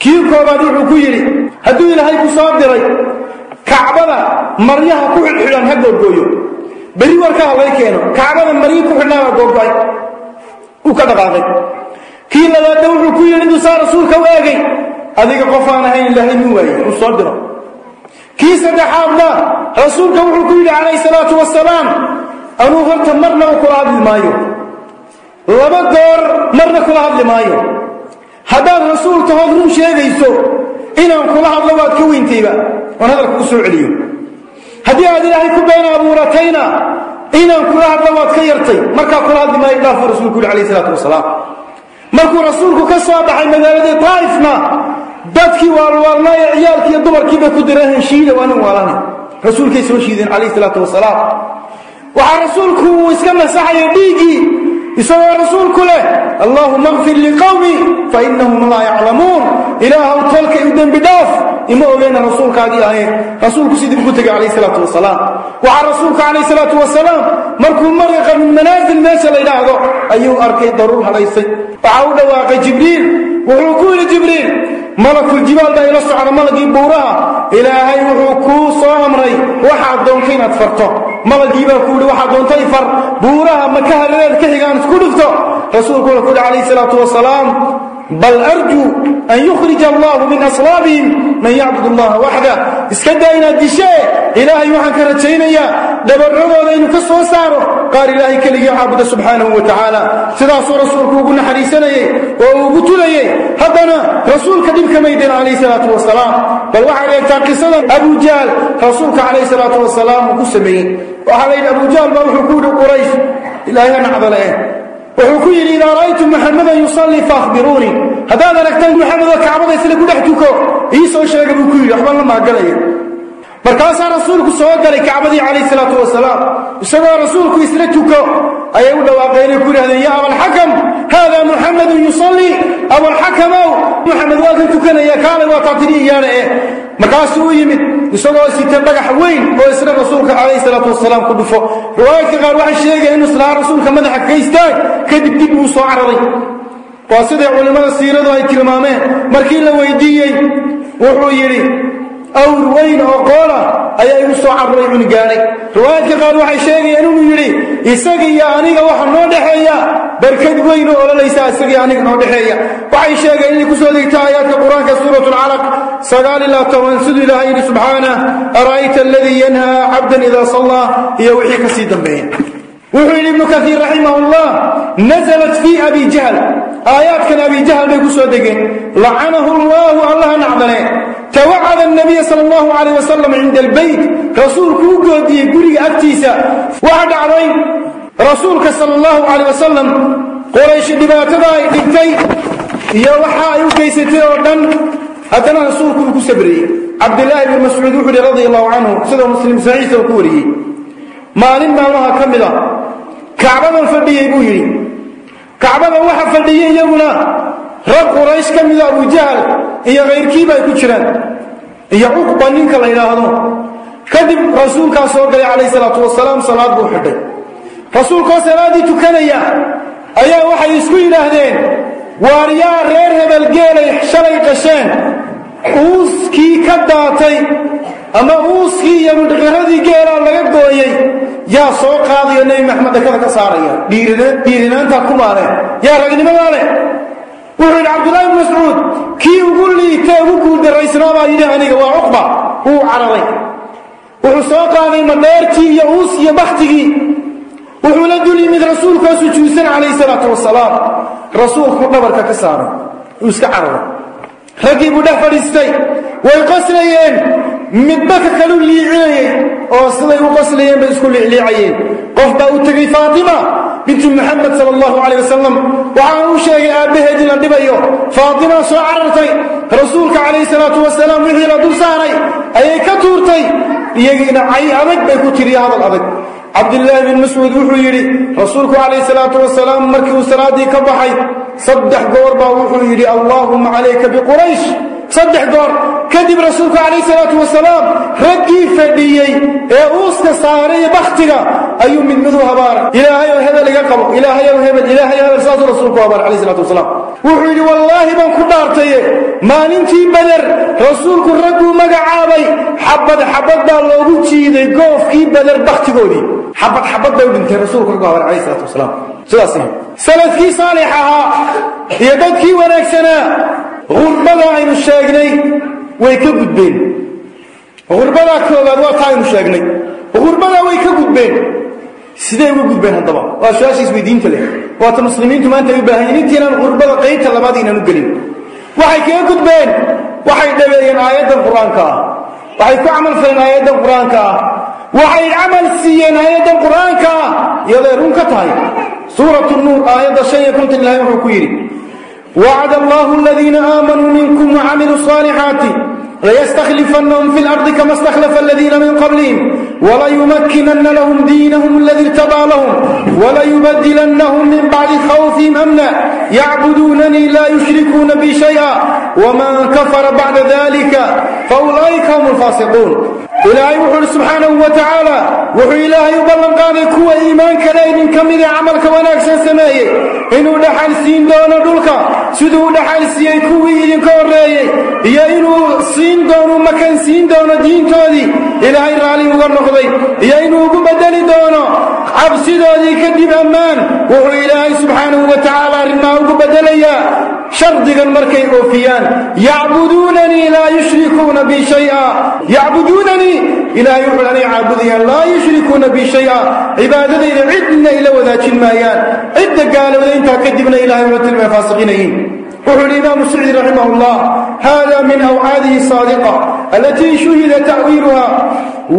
kii koobaad wuxuu ku yidhi hadduu ilaahay ku soo diray kacbada maryaha ku xidxidhan ha googooyo berri warkaa lay keeno kacbada maryi ku xidhnaabaa googay uu ka dhaqaaqay. Kii labaadna wuxuu ku yidhi intuu saa rasuulka u eegay adiga qofaan ahayn ilaahay min waaye uu soo diro. Kii saddexaadna rasuulka wuxuu ku yidhi calayhi salaatu wasalaam anuu horta marnaba kula hadli maayo. Laba goor marna kula hadli maayo haddaad rasuul tahood run sheegayso inaan kula hadlo waad ka weyntayba oon hadalka ku soo celiyo. Haddii aad ilaahay ku been abuuratayna inaan kula hadlo waad ka yartay. Markaa kula hadli maayo dhaafuu rasuulku yuri alayh isalaatu wasalaam. Markuu rasuulku ka soo baxay magaaladii taa'ifna dadkii waalwaalnaaye ciyaalkii iyo dumarkii bay ku direen heshiida waa nin waalane rasuulkay soo shiideen calayh salaatu wasalaam. Waxaa rasuulku uu iska masaxaya dhiiggii isagoo rasuulku leh allaahuma kfir liqowmi fainahum laa yaclamuun. Ilaahaw tolkay u dembi dhaaf ima ogeyna rasuulkaagii ahayn rasuulku sidii ugu tegay calayh salaatu wasalaam. Waxaa rasuulku calayh salaatu wasalaam markuu mariqa min manaasil meesha la yidhaahdo ayuu arkay daruur hadhaysay waxaa u dhawaaqay jibriil. Wuxuu ku yidhi jibriil malakuljibaal baa ila socda malagii buuraha ilaahay wuxuu kuu soo amray. Waxaad doonto inaad farto malagii baa ku yidhi waxaad doonto ifar buuraha maka harareed ka xigaan isku dhufto. Rasuulku wuxuu ku yidhi calayhi salaatu wasalaam bal arjuu an yukhrija allahu min aslaabihim man yacbud allaha waxda iska daa inaad dishee ilaahay waxaan ka rajaynayaa dhabarradooda inuu ka soo saaro qaar ilaahay keligii caabuda subxaanahu wa tacaala sidaasuu rasuulku ugu naxariisanayey oo uu ugu tulayey haddana rasuulka dhibka maydeen calayhi salaatu wasalaam bal waxaad eegtaa qisadan abujahl rasuulka calayhi salaatu wasalaam uu ku sameeyey waxaa la yidhi abujahl baa wuxuu ku yidhi quraysh ilaahay ha nacdale wuxuu ku yidhi idaa ra'aytum maxamadan yusallii faahbiruunii haddaad aragtaan maxamedoo kacbada isla ku dhex tuko ii soo sheega buu ku yidhi waxba la maagalaya. Markaasaa rasuulku soo galay kacbadii calayh salaatu wasalaam. Isagoo rasuulku isla tuko ayay u dhawaaqeen ku yidhahdeen yaa abalxakam haada muxamadun yusallii abalxakamow muxamed waa kan tukanaya kaalay waa taatiri iyaana eh markaasuu u yimid isagoo sita dhagax weyn oo isna rasuulka calayhi salaatu wasalaam ku dhufo riwaayadka qaar waxay sheegaya inuu islahaa rasuulka madaxa ka istaag kadib dib uu soo cararay waa siday culimmada siiradu ay tilmaameen markii la weydiiyey wuxuu yidhi awr weyn oo qoola ayaa igu soo carray cunigaanay riwaayadka qaar waxay sheegayeen inuu yidhi isaga iyo aniga waxa noo dhexeeya barkad weyn oo ololaysa isaga iyo aniga noo dhexeeya. Waxay sheegeen inay ku soo degta aayaadka qur'aanka suurat lcalaq sagaal ilaa toban siduu ilaahay yidhi subxaanah ara'ayta aladii yanhaa cabdan idaa sallaa iyo wixii ka sii dambeeya wuxuu yidhi ibnu kaiir raximah llah naزlat fii abi jahl. Aayaadkan abi jahl bay ku soo degeen. Lacanahu llahu allaha nacdane tawacada nabiya sal allahu alayh wasalam cinda albeyt rasuulku u goodiyey guriga agtiisa. Waxa dhacday rasuulka sal allahu alayh wasalam qoraysh dhibaatada ay dhigtay iyo waxa ay u geysatay oo dhan haddana rasuulku uu ku sabriyey. Cabdillaahi bn mascuud wuxuu yihi radi allahu canhu sidoo muslim saxiisa maalin maalmaha ka kacbadan fadhiyey buu yidhi. Kacbadan waxa fadhiyey iyaguna rag quraysh ka mida abujahl iyo kayrkiiba ay ku jiraan. Iyo cuqba ninka la yidhaahdo. Kadib rasuulkaa soo galay calayh salaatu wasalaam salaad buu xidhay. Rasuulkoo salaaddii tukanaya ayaa waxay isku yidhaahdeen waaryaa reer hebel geelay shalay qasheen uuskii ka daatay ama uuskii iyo midhqiradii geelaa laga gooyey yaa soo qaadayo nebi maxamed dakada ka saaraya. Dhiirinaantaa ku maaleen yaa ragnimadaa leh wuxuu yidhi cabdullahi bn mascuud kii ugu liitee ugu guuldaraysnaa baa yidhi aniga waa cuqba. Wuu cararay. Wuxuu soo qaaday madheertii iyo uus iyo bakhtigii. Wuxuu la dul yimid rasuulkoo sujuudsan calayhi salaatu wasalaam. Rasuulku dhabarka ka saaray. Uu iska cararay raggii buu dhex fadhiistay. Way qoslayeen. Midba ka kalu liicinayey oo siday u qoslayeen bay isku liicliicayeen. Qof baa u tegey faatima bintu muxamed sal allahu calayh wasalam waxaan uu sheegay aabbaheed in la dhibayo. Faatimaa soo carartay. Rasuulka calayhi salaatu wasalaam wixii la dul saaray ayay ka tuurtay. Iyagiina cay adag bay ku tiriya hadal adag. Cabdillaahi bin mascuud wuxuu yidhi rasuulku calayhi salaatu wasalaam markii uu salaaddii ka baxay saddex goor baa wuxuu yidhi allaahumma calayka biquraysh saddex goor kadib rasuulku calayhi salaatu wasalaam raggii fadhiyey ee uuska saaray bakhtiga ayuu mid mid u habaaray. Ilaahay oo hebel iga qabo ilaahay ow hebel ilaahay hebel saasuu rasuulku habaaray calayhi salaatu wasalaam wuxuu yidhi wallaahi baan ku dhaartaye maalintii bader rasuulku ragguu magacaabay xabad xabad baa loogu jiiday goofkii bader bakhtigoodii. Xabad xabad bay u dhintay rasuulku raggu habaaray calayhi salaatu wasalaam salafkii saalix ahaa iyo dadkii wanaagsanaa gurbada aynu sheegnay way ka gudbeen. Gurbadaa koobaad waa taa aynu sheegnay. Gurbadaa way ka gudbeen. Sidee uga gudbeen haddaba? Waa su'aasha isweydiinta leh. Waata muslimiintu maanta ay u baahan yihiin intiinaan gurbada qaybta labaad inaan u gelin. Waxay kaga gudbeen. Waxay dhabeeyeen aayaddan qur'aanka. Ah waxay ku camal faleen aayaddan qur'aanka. Ah waxay camal siiyeen aayaddan qur'aanka. Ah iyaday run ka tahay سورة النور آية الشيء كنت الله وحكيري وعد الله الذين آمنوا منكم وعملوا الصالحات ليستخلفنهم في الأرض كما استخلف الذين من قبلهم وليمكنن لهم دينهم الذي ارتضى لهم وليبدلنهم من بعد خوفهم أمنا. يعبدونني لا يشركون بي شيئا ومن كفر بعد ذلك فأولئك هم الفاسقون. Ilaahay wuxuu uhi subxaanahu wa tacaala wuxuu ilaahay u ballanqaaday kuwa iimaanka le idin ka mid ee camalka wanaagsan sameeyey. Inuu dhaxal siin doono dhulka siduu u dhaxal siiyey kuwii idinka horreeyey iyo inuu siin doono makan siin doono diintoodii. Ilaahay raalli uga noqday iyo inuu ugu beddeli doono cabsidoodii kadib ammaan. Wuxuu ilaahay subxaanahu wa tacaala arrimaa ugu beddelayaa shardigan markay oofiyaan. Yacbuduunanii laa yushrikuuna bi shaya yacbuduunanii ilaahay wuxuu anay caabudayaan laa yushrikuuna bi shaya. Cibaadadayda cidna ila wadaajin maayaan. Cidda gaalooda intaa kadibna ilahay wuxuu tilmaamay faasiqiinayiin wuxuu yidhi imaamu sicdi raximah allah hada min awcaadihi saadiqa alatii shuhida ta'wiiluha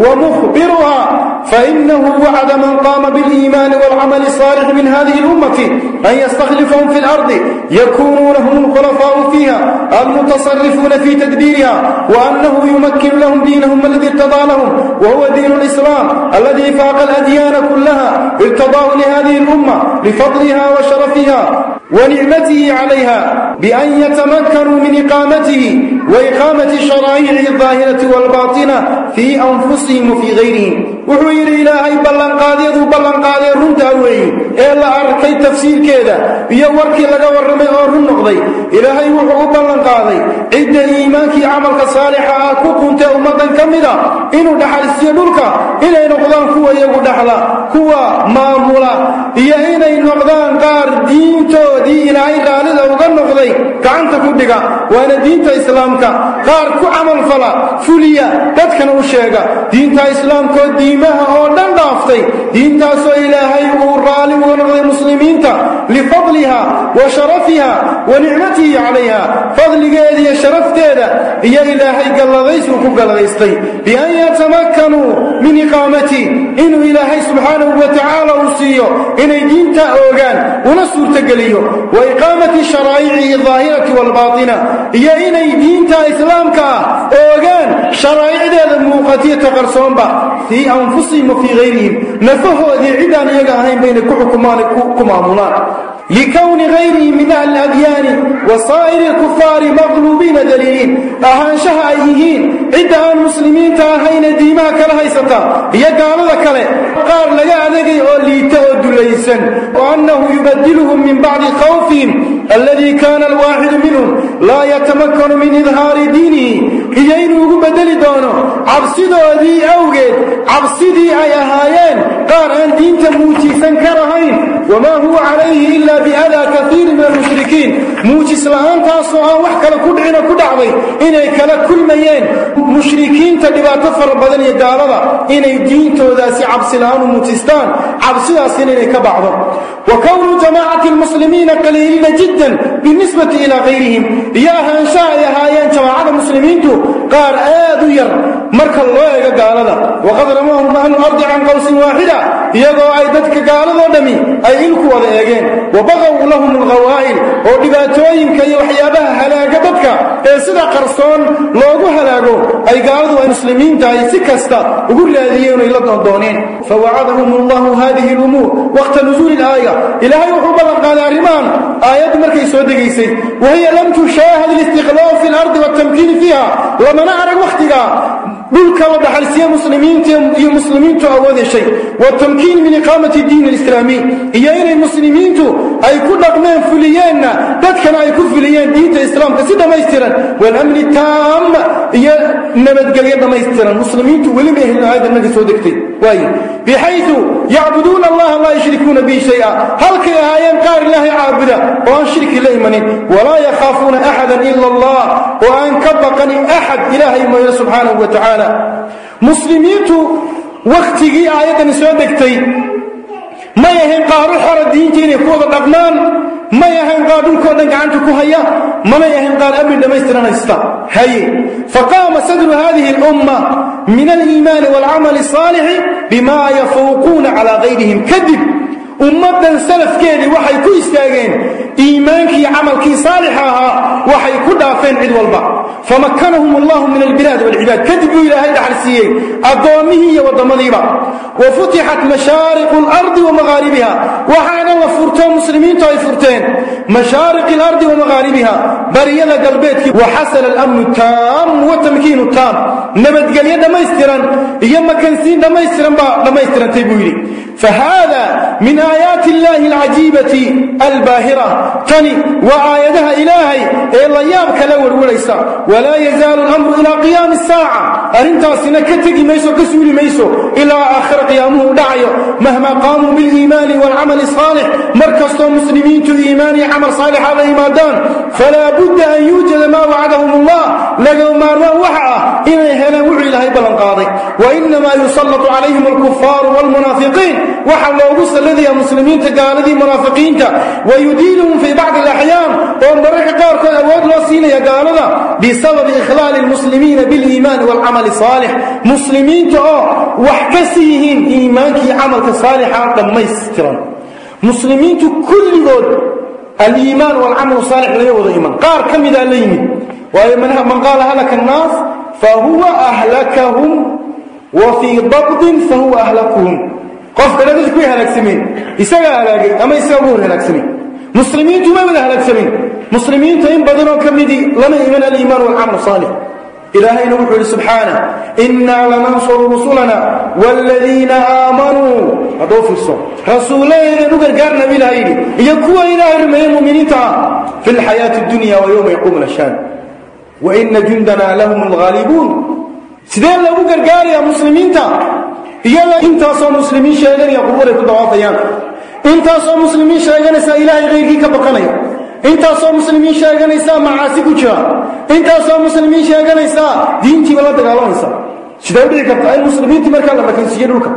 wa mukhbiruha فإنه وعد من قام بالإيمان والعمل الصالح من هذه الأمة أن يستخلفهم في الأرض يكونون هم الخلفاء فيها المتصرفون في تدبيرها وأنه يمكن لهم دينهم الذي ارتضى لهم وهو دين الإسلام الذي فاق الأديان كلها ارتضاه لهذه الأمة لفضلها وشرفها ونعمته عليها بأن يتمكنوا من إقامته وإقامة شرائعه الظاهرة والباطنة في أنفسهم وفي غيرهم. Wuxuu yidhi ilaahay ballanqaadyaduu ballanqaaday runtaa weeye ee la arkay tafsiirkeeda iyo warkii laga warramay oo run noqday. Ilaahay wuxuu u ballanqaaday. Cidda iimaankii camalka saalixa ah ku quntee ummaddan ka mida inuu dhaxalsiiyo dhulka inay noqdaan kuwa iyagu dhaxla kuwa maamula iyo inay noqdaan qaar diintoodii ilaahay raallida uga noqday gacanta ku dhiga. Waana diinta islaamka. Qaar ku camalfala fuliya dadkana u sheega diinta islaamkoo diimaha oo dhan dhaaftay diintaasoo ilaahay uu raalli uga noqday muslimiinta lifadliha wa sharafiha wa nicmatihi calayha fadligeeda iyo sharafteeda iyo ilaahay galladaysuu ku galladaystay. Bian yatamakkanuu min iqaamati inuu ilaahay subxaanahu wa tacaala uu siiyo inay diinta oogaan una suurtogeliyo wa iqaamati sharaa'icihi daahirati waalbaatina iyo inay diinta islaamka ah oogaan sharaa'icdeeda muuqatiyata qarsoonba fii anfusihim wa fii hayrihim nafahoodii cidaan iyaga ahayn baynay ku xukumaan ku maamulaan likowni hayrihim min ahli adyaani wa saa'iri lkufaari maqluubiina daliiliin ahaanshaha ay yihiin cidda aan muslimiinta ahayne diimaha kala haysata iyo gaalada kale qaar laga adagay oo liita oo dulaysan wa annahu yubadiluhum min bacdi khawfihim alladii kaana alwaaxidu minhum laa yatamakkanu min idhaari diinihi iyo inuu ugu bedeli doono cabsidoodii awgeed cabsidii ay ahaayeen qaar aan diinta muujisan ka lahayn wamaa huwa calayhi ila biadaa kaiiri min almushrikiin. Muujis la'aantaasoo aan wax kale ku dhicino ku dhacday inay kala kulmayeen mushrikiinta dhibaato fara badan iyo gaalada inay diintoodaasi cabsi la'aan u muujistaan cabsidaasina inay ka bacdo. Wa kownu jamaacati lmuslimiina qaliiliina jiddan binisbati ilaa kayrihim iyo ahaanshaha ay ahaayeen jamaacada muslimiintu qaar aad u yar. Marka loo eego gaalada waqad ramahum ahlu ardi can qawsin waaxida iyagoo ay dadka gaaladoo dhammi ay ilku wada eegeen. Wa lahum alkhawaa'il oo dhibaatooyinka iyo waxyaabaha halaaga dadka ee sida qarsoon loogu halaago ay gaaladu ay muslimiinta ay si kasta ugu raadiyeen ay la doondooneen. Fawacadahum allahu hadihi lumuur waqta nusuuli ilaaya ilaahay wuxuu ballanqaaday arrimahan aayaddu markay soo degaysay. Wahiya lam tushaahad listiqlaal fi lardi waltamkiini fiiha lamana arag wakhtiga dhulka la dhaxalsiiye muslimiinta iyo muslimiintu awood heshay watamkiin min iqaamati diin alislaamiy iyo inay muslimiintu ay ku dhaqmeen fuliyeenna dadkana ay ku fuliyeen diinta islaamka si dhammaystiran walamni taam iyo nabadgelyo dhammaystiran muslimiintu weli ma helin aayadda naga soo degtay. Waaye bixayu yacbuduuna allaha laa yushrikuuna bihi shaya. Halkay ahaayeen qaar ilaahay caabuda oo aan shirki la imanin. Walaa yakhaafuuna axadan ila allah oo aan ka baqanin axad ilaahay mooyo subxaanahu wa tacaala muslimiintu wakhtigii aayaddani soo degtay may ahayn qaar u xora diinta inay ku wada dhaqmaan may ahayn qaar dhulkoo dhan gacanta ku haya manay ahayn qaar amni dhammaystiran haysta هي فقام صدر هذه الأمة من الإيمان والعمل الصالح بما يفوقون على غيرهم كذب ummadan salafkeedii waxay ku istaageen iimaankii camalkii saalixa ahaa waxay ku dhaafeen cid walba famakanahum allahu min albilaad walcibaad kadib buu ilaahay dhaxal siiyey addoommihii iyo waddamadiiba wafutixat mashaariqu lardi wamaghaaribiha waxaana la furto muslimiintu ay furteen mashaariqi alardi wamaghaaribiha bariyada galbeedkii waxasala alamnu taam watamkiinu taam. Nabadgelyo dhammaystiran iyo makansiin dhammaystiran baa dhammaystirantay buu yidhi. Fahada min aayaati illaahi alcajiibati albaahira. Tani waa aayadaha ilaahay ee la yaab kala werwaraysa walaa yazaalu alamru ilaa qiyaami saaca. Arrintaasina ka tegi mayso ka suuli mayso. Ilaa aakhira aakhiro qiyaamuhu dhacayo mahmaa qaamuu biliimaani waalcamali saalix. Mar kastoo muslimiintu iimaan iyo camal saalixa ah la yimaadaan falaa budda an yuujada maa wacadahum allah. Laga maarmaan waxa ah inay helaan wuxuu ilaahay ballanqaaday wainamaa yusallatu calayhim alkufaaru waalmunaafiqiin waxa loogu salladaya muslimiinta gaaladii munaafiqiinta wayudiiluhum fii bacdi alaxyaan oo mararka qaarkood awood loo siinaya gaalada bisababi ikhlaali lmuslimiina biliimaani walcamali saalix. Muslimiinta oo wax ka sii yihiin iimaankii camalka saalixa dhammaystiran. Muslimiintu kulligood aliimaan walcamalu saalix laga wada iman qaar ka midaa la yimid waayo man qaala halaka annaas fahuwa ahlakahum wa fii dabdin fahuwa ahlakuhum qofkana dadku way halaagsameen isagaa halaagay ama hor halaagsamay muslimiintu ma wada halaagsameen muslimiinta in badanoo ka midii lama iman aliimaan walcamal saalix. Ilaahayna wuxuu yidhi subxaana innaa lanansuru rusulana waaladiina aamanuu haddoo fiirso. Rasuullaheedan u gargaarna bu ilaha yidhi iyo kuwa ilaahay rumeeye mu'miniinta ah fi lxayaati dunya wa yowma yaquumu lashaan wa ina jundana lahum alghaalibuun sidee loogu gargaarayaa muslimiinta iyada intaasoo muslimiin sheeganaya qubuuray ku dawaafayaan intaasoo muslimiin sheeganaysaa ilaahay kayrkii ka baqanaya intaasoo muslimiin sheeganaysaa macaasi ku jira. Intaasoo muslimiin sheeganaysaa diintiiba la dagaalamaysa sidee u dhici kartaa? In muslimiintii markaa la makansiiye dhulka.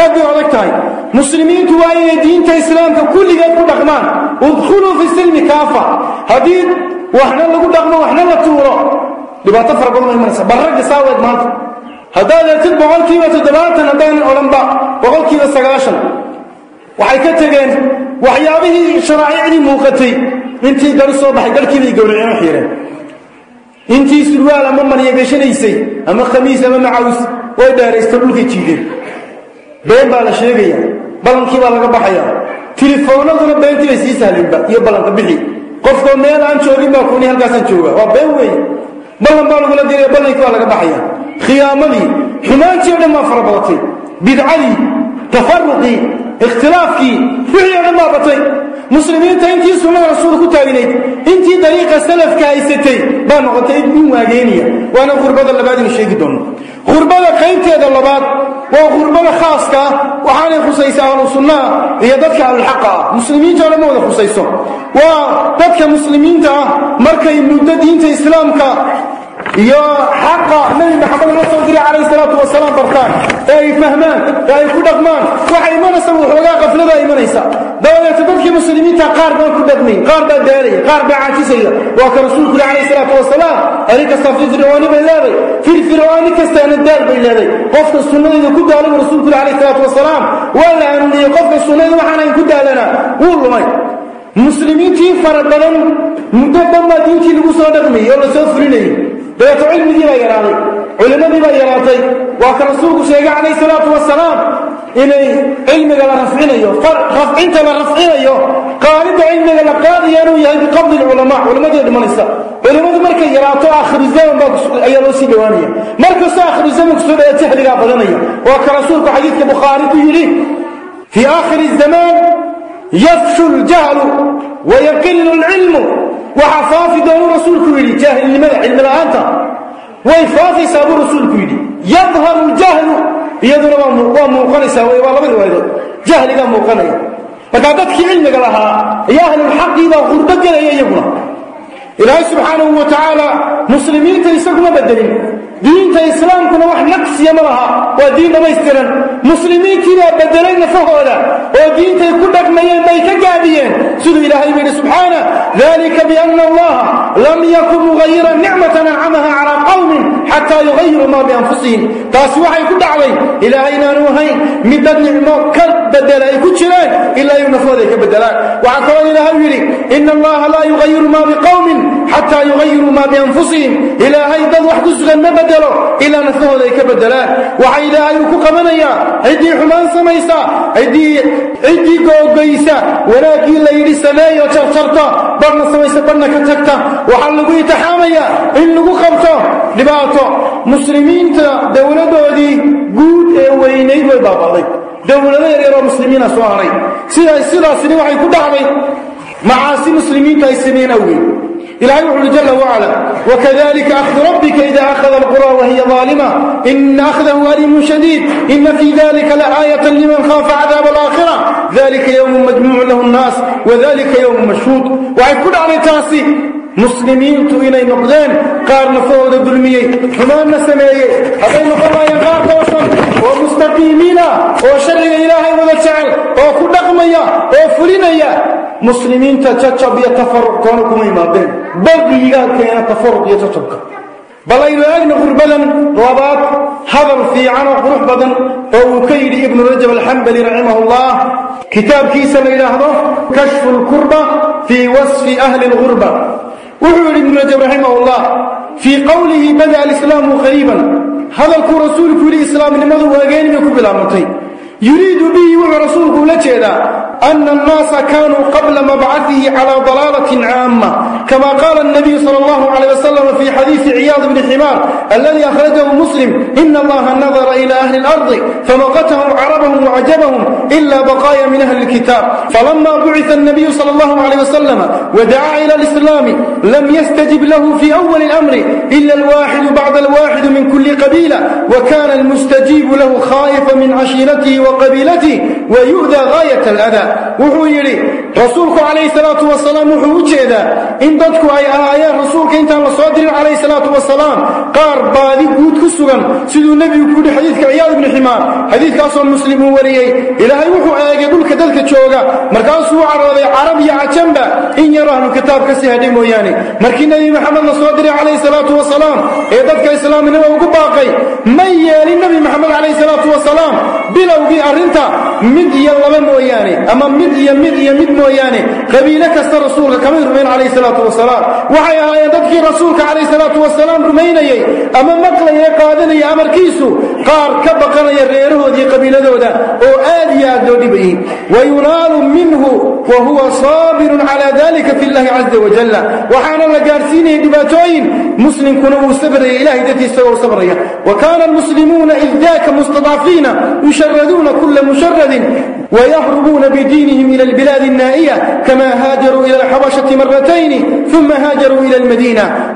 Aad bay adag tahay. Muslimiintu waa inay diinta islaamka kulligeed ku dhaqmaan. Udkhuluu fi silmi kaafa. Haddii waxna lagu dhaqmo waxna la tuuro. Dhibaato fara badan imanaysa. Barragga saaweed maanta haddaad eegtid boqolkiiba toddobaatan haddaanan odhanba boqolkiiba sagaashan waxay ka tegeen waxyaabihii sharaa'icdii muuqatay. Intii gari soo baxay garhkiibay gowraceen wax yareen intii surwaal ama marya gashanaysay ama khamiis ama macaws way dheeraysto dhulkay jiideen. Been baa la sheegaya ballankii baa laga baxaya. Tilifoonaduna beentii bay sii sahleenba iyo ballanka bixi. Qofkoo meel aan joogin baa kuni halkaasaan jooga. Waa been weeye ballan baa lagula diraya ballankii baa laga baxaya khiyaamadii xumaantii o dhan baa fara badatay. Bidcadii tafaruqii ikhtilaafkii wixii o dhan baa batay muslimiinta intii sunnada rasuulka ku taaginayd intii dariiqa salafka haysatay baa noqotay in waageeniya waana qurbada labaad inu sheegi doono. Qurbada qaybteeda labaad waa qurbada khaaska ah waxaanay khusaysa ahlu sunnaha iyo dadka ahlulxaqa ah. Muslimiinta o dhan ma wada khusayso. Waa dadka muslimiinta ah markay muddo diinta islaamka iyo xaqa nabi maxamed la soo diray calayhi salaatu wasalaam bartaan. Ee ay fahmaan ee ay ku dhaqmaan. Waxay imanaysa waxoogaa qaflada imanaysa. Dabadeeta dadkii muslimiinta qaar baan ku dhaqmay qaar baa daalaya qaar baa caajisaya waa ka rasuulku yiri calayhi salaatu wasalaam ari kasta bay leeday. Firfircooni kastaana daal bay leeday. Qofka sunnadayda ku daalay rasuulku yiri calayhi salaatu wasalaam waa la hanuuniyey qofka sunnada waxaan ku daalana. Wuu lumay. Muslimiintii fara badan muddo dhan baa diintii lagu soo dhaqmayay oo la soo dabeeto cilmigii baa yaraaday culimmadii baa yaraatay. Waa ka rasuulku sheegay calayhi salaatu wasalaam inay cilmiga la rafcinayo rafcinta la rafcinayo qaadidda cilmiga la qaadaya inuu yahay biqabdi lculamaa culimmadii dhimanaysa culimmadu markay yaraato aakhiru zaman baa ayaa loo sii dhowaanaya markastoo aakhiru zamanku soo dhaya jahligaa badanaya. Waa ka rasuulku xadiidka bukhaari ku yidhi fii aakhiri zamaan yafshu ljahlu wayaqilu lcilmu waxaa faafi doonuu rasuulku yidhi jaahilnimada cilmi la'aanta way faafaysaa buu rasuulku yidhi. Yadharu ljahlu. Iyaduna waa muuqanaysaa wey waa laba riwaayadood jahligaa muuqanaya. Markaa dadkii cilmiga lahaa iyo ahlulxaqii baa qurbo gelaya iyaguna. Ilaahay subxaanahu wa tacaala muslimiinta isaguma bedelin diinta islaamkuna wax naqsiya ma laha. Waa diin dhammaystiran muslimiintiibaa bedelay nafahooda. Oo diintay ku dhaqmayeen bay ka gaabiyeen siduu ilaahay buu yidhi subxaana dalika biana allaha lam yakun mugayiran nicmatan ancamaha calaa qawmin xataa yugayiru maa bianfusihim. Taasi waxay ku dhacday. Ilaahay inaanu ahayn mid dad nicmo ka bedela ay ku jireen ilaa iyu nafahooda ay ka bedelaan waxaa kaloo ilaahay yidhi ina allaha laa yugayiru maa biqawmin xataa yugayiru maa bianfusihim. Ilaahay dad wax ku sugan ma bedelo ilaa nafahooda ay ka bedelaan. Waxa ilaahay uu ku qabanayaa ciddii xumaan samaysa ciddii googoysa wanaaggii la yidhi sameeyo jarjarta barhna samaysa barhna ka tagta. Waxaa lagu itixaamaya in lagu qabto. Dhibaato muslimiinta dowladoodii guud ee weynayd way baaba'day. Dowlado yaryaroo muslimiina soo sidaa sidaasini waxay ku dhacday. Macaasi muslimiinta ay sameeyeen awgeed ilahay wuxu uhi jala wacala wakadalika akhdu rabbika ida akhada alqura wahiya aalima ina akhdahu aliimun shadiid ina fii dalika laaayatan liman khaafa cadaab alaakhira dalika yowmun majmuucu lahu nnaas wadalika yowmun mashhuud waxay ku dhacday taasi muslimiintu inay noqdeen qaar nafahooda dulmiyey xumaanna sameeyey. Hadday noqon laayeen qaar toosan oo mustaqiimiina oo sharciga ilaahay wada jecel oo ku dhaqmaya oo fulinaya. Muslimiinta jacab iyo tafaruq toona kuma imaadeen baqiyigaa keena tafaruq iyo jacabka bal aynu eegna qurbadan labaad hadal fiican oo qurux badan oo uu ka yidhi ibnu rajab alxambali raximahullah. Kitaabkiisa la yidhaahdo kashfu lkurba fii wasfi ahli lgurba wuxuu yidhi ibnu rajab raximahullah fii qowlihi bada alislaamu qariiban. Hadalkuu rasuulku yidhi islaamnimadu waageeni bay ku bilaabantay. Yuriidu bihi wuxuu rasuulku ula jeedaa أن الناس كانوا قبل مبعثه على ضلالة عامة. كما قال النبي صلى الله عليه وسلم في حديث عياض بن حمار الذي أخرجه مسلم إن الله نظر إلى أهل الأرض فمقتهم عربهم وعجبهم إلا بقايا من أهل الكتاب. فلما بعث النبي صلى الله عليه وسلم ودعا إلى الإسلام لم يستجب له في أول الأمر إلا الواحد بعد الواحد من كل قبيلة وكان المستجيب له خائفا من عشيرته وقبيلته ويؤذى غاية الأذى. Wuxuu yidhi rasuulku calayhi salaatu wasalaam wuxuu u jeedaa in dadku ay ahaayeen rasuulka intaan la soo dirin calayhi salaatu wasalaam qaar baadi guud ku sugan siduu nebigu ku yidhi xadiidka ciyaad ibni ximaar xadiidkaasoo muslim uu wariyey ilaahay wuxuu eegay dhulka dadka jooga markaasuu u carooday carab iyo cajamba. In yaro ahlu kitaab ka sii hadhay mooyaane. Markii nebi maxamed la soo diray calayhi salaatu wasalaam ee dadka islaamnimo ugu baaqay ma yeelin nebi maxamed calayhi salaatu wasalaam bilowgii arrinta mid iyo laba mooyaane ama mid iyo mid iyo mid mooyaane qabiilo kasta rasuulka kamay rumayn calayh salaatu wasalaam. Waxay ahaayeen dadkii rasuulka calayh salaatu wasalaam rumaynayey ama maqlaya qaadanaya amarkiisu. Qaar ka baqanaya reerahoodii qabiiladooda oo aad iyo aad loo dhibayey wayunaalu minhu wa huwa saabirun calaa dalika fi llahi caza wajalla waxaana la gaarsiinaya dhibaatooyin. Muslimkuna uu sabraya ilahay dartiis isagoo sabraya. Wa kaana almuslimuuna id mustadcafiina yusharaduuna kula musharadin wayahrubuuna بدينهم إلى البلاد النائية كما هاجروا إلى الحبشة مرتين ثم هاجروا إلى المدينة.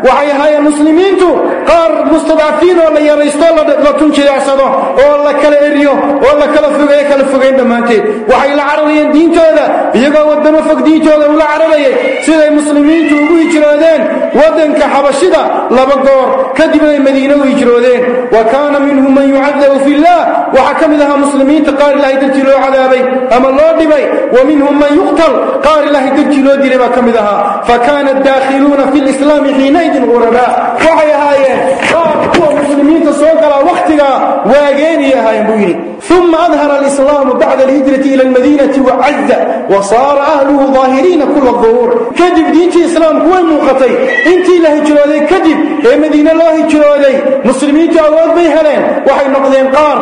qaar mustadcafiin oo la yaraysto la tunjileecsado oo la kala eriyo oo la kala fogeeyo kala fogayn dhammaanteed. Waxay la cararayeen diintooda iyagoo waddamo fog diintooda ula cararayay. Siday muslimiintu ugu hijroodeen waddanka xabashida laba goor kadibna ay madiina u hijroodeen. Wa kaana minhum man yucadabu fillah. Waxaa ka mid ahaa muslimiinta qaar ilaahay dartii loo cadaabay ama loo dhibay. Wa minhum man yuqtal qaar ilaahay dartii loo dilay baa ka mid ahaa. Fa kaana daakhiluuna fi lislaami xiinaidin qurabaa waxay ahaayeen Go! Muslimiinta soo galaa wakhtigaa waageeniyay ahaayeen buu yidhi. Uma adhara alislaamu bacda alhijrati ila almadiinati wacaza wa saara ahluhu daahiriina kula duhuur kadib diintii islaamku way muuqatay. Intii la hijrooday kadib ee madiine loo hijrooday muslimiintu awood bay heleen. Waxay noqdeen qaar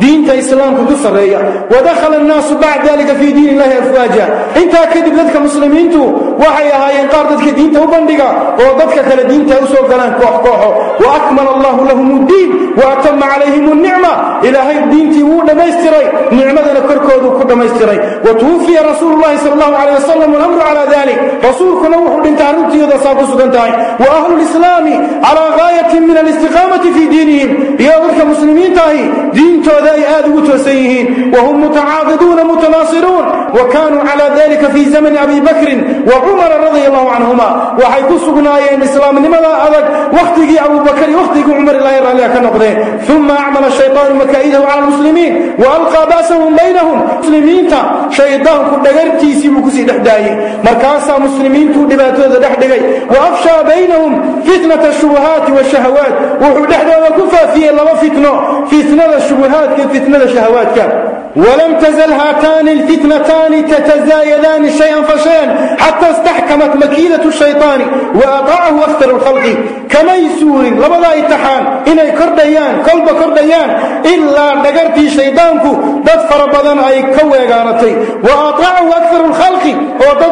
diinta islaamka ku sarreeya. Wadakhala annaasu bacda dalika fii diin illahi afwaaja. Intaa kadib dadka muslimiintu waxay ahaayeen qaar dadka diinta u bandhiga oo dadka kale diinta u soo galaan koox kooxo. Wa akmala allahu lahum ddiin wa atama calayhim nicma ilaahay diintii wuu dhammaystiray nicmadana korkoodu ku dhammaystiray wa tuwufiya rasuulu llahi sala allahu calayh wasalam walamru calaa dalik rasuulkuna wuxuu dhintay arrintiiyada saa ku sugan tahay wa ahlu lislaami calaa gaayatin min alistiqaamati fii diinihim iyo dadka muslimiinta ahi diintooda ay aad ugu toosan yihiin wahum mutacaaqiduuna mutanaasiruun wa kaanuu calaa dalika fii zamani abi bakrin wa cumara radia allahu canhuma waxay ku sugnaayeen islaamnimada adag wakhtigii raalliha ka noqdeen uma acmala shayطaanu makaa'idahu cala almuslimiin wa alqaa ba'sahum baynahum. Muslimiinta shaydaanku dhagartiisii buu ku sii dhex daayey. Markaasaa muslimiintuu dhibaatooda dhex dhigay. Wa afshaa baynahum fitnata shubuhaati washahawaat wuxuu dhexdooda ku faafiyey laba fitno. Fitnada shubuhaadka iyo fitnada shahawaadka ولم تزل هاتان الفتنتان تتزايدان شيئا فشيئا حتى استحكمت مكيدة الشيطان وأطاعه أكثر الخلق كما يسور لبدا اتحان إني كرديان قلب كرديان. إلا نقرتي شيطانك دد فربضان أي كويغانتي وأطاعه أكثر الخلق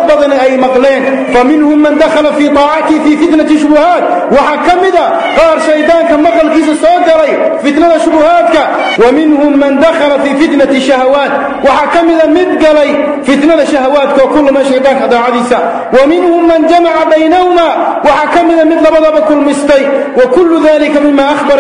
بدن أي مقلين. فمنهم من دخل في طاعتي في فتنة شبهات. وحكمدا قال شيطانك مقل كيس سوكري. فتنة شبهاتك. ومنهم من دخل في فتنة الشهوات waxaa ka mida mid galay fitnada shahawaadka oo kuluma shaydaanka daacadiisa wa minhum man jamaca baynahuma waxaa ka mida mid labadaba kulmistay wa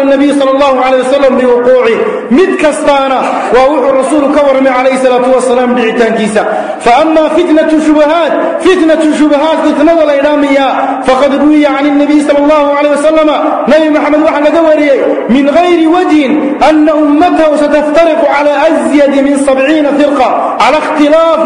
النبي صلى الله عليه وسلم بوقوعه. مد كستانا. ووحو الرسول كورمي عليه الصلاة والسلام بعتان كيسا فأما فتنة شبهات فتنة شبهات فتنة الإرامية فقد روي عن النبي صلى الله عليه وسلم نبي محمد وحنا دوري من غير وجه أن أمته ستفترق على أزيد من سبعين فرقة على اختلاف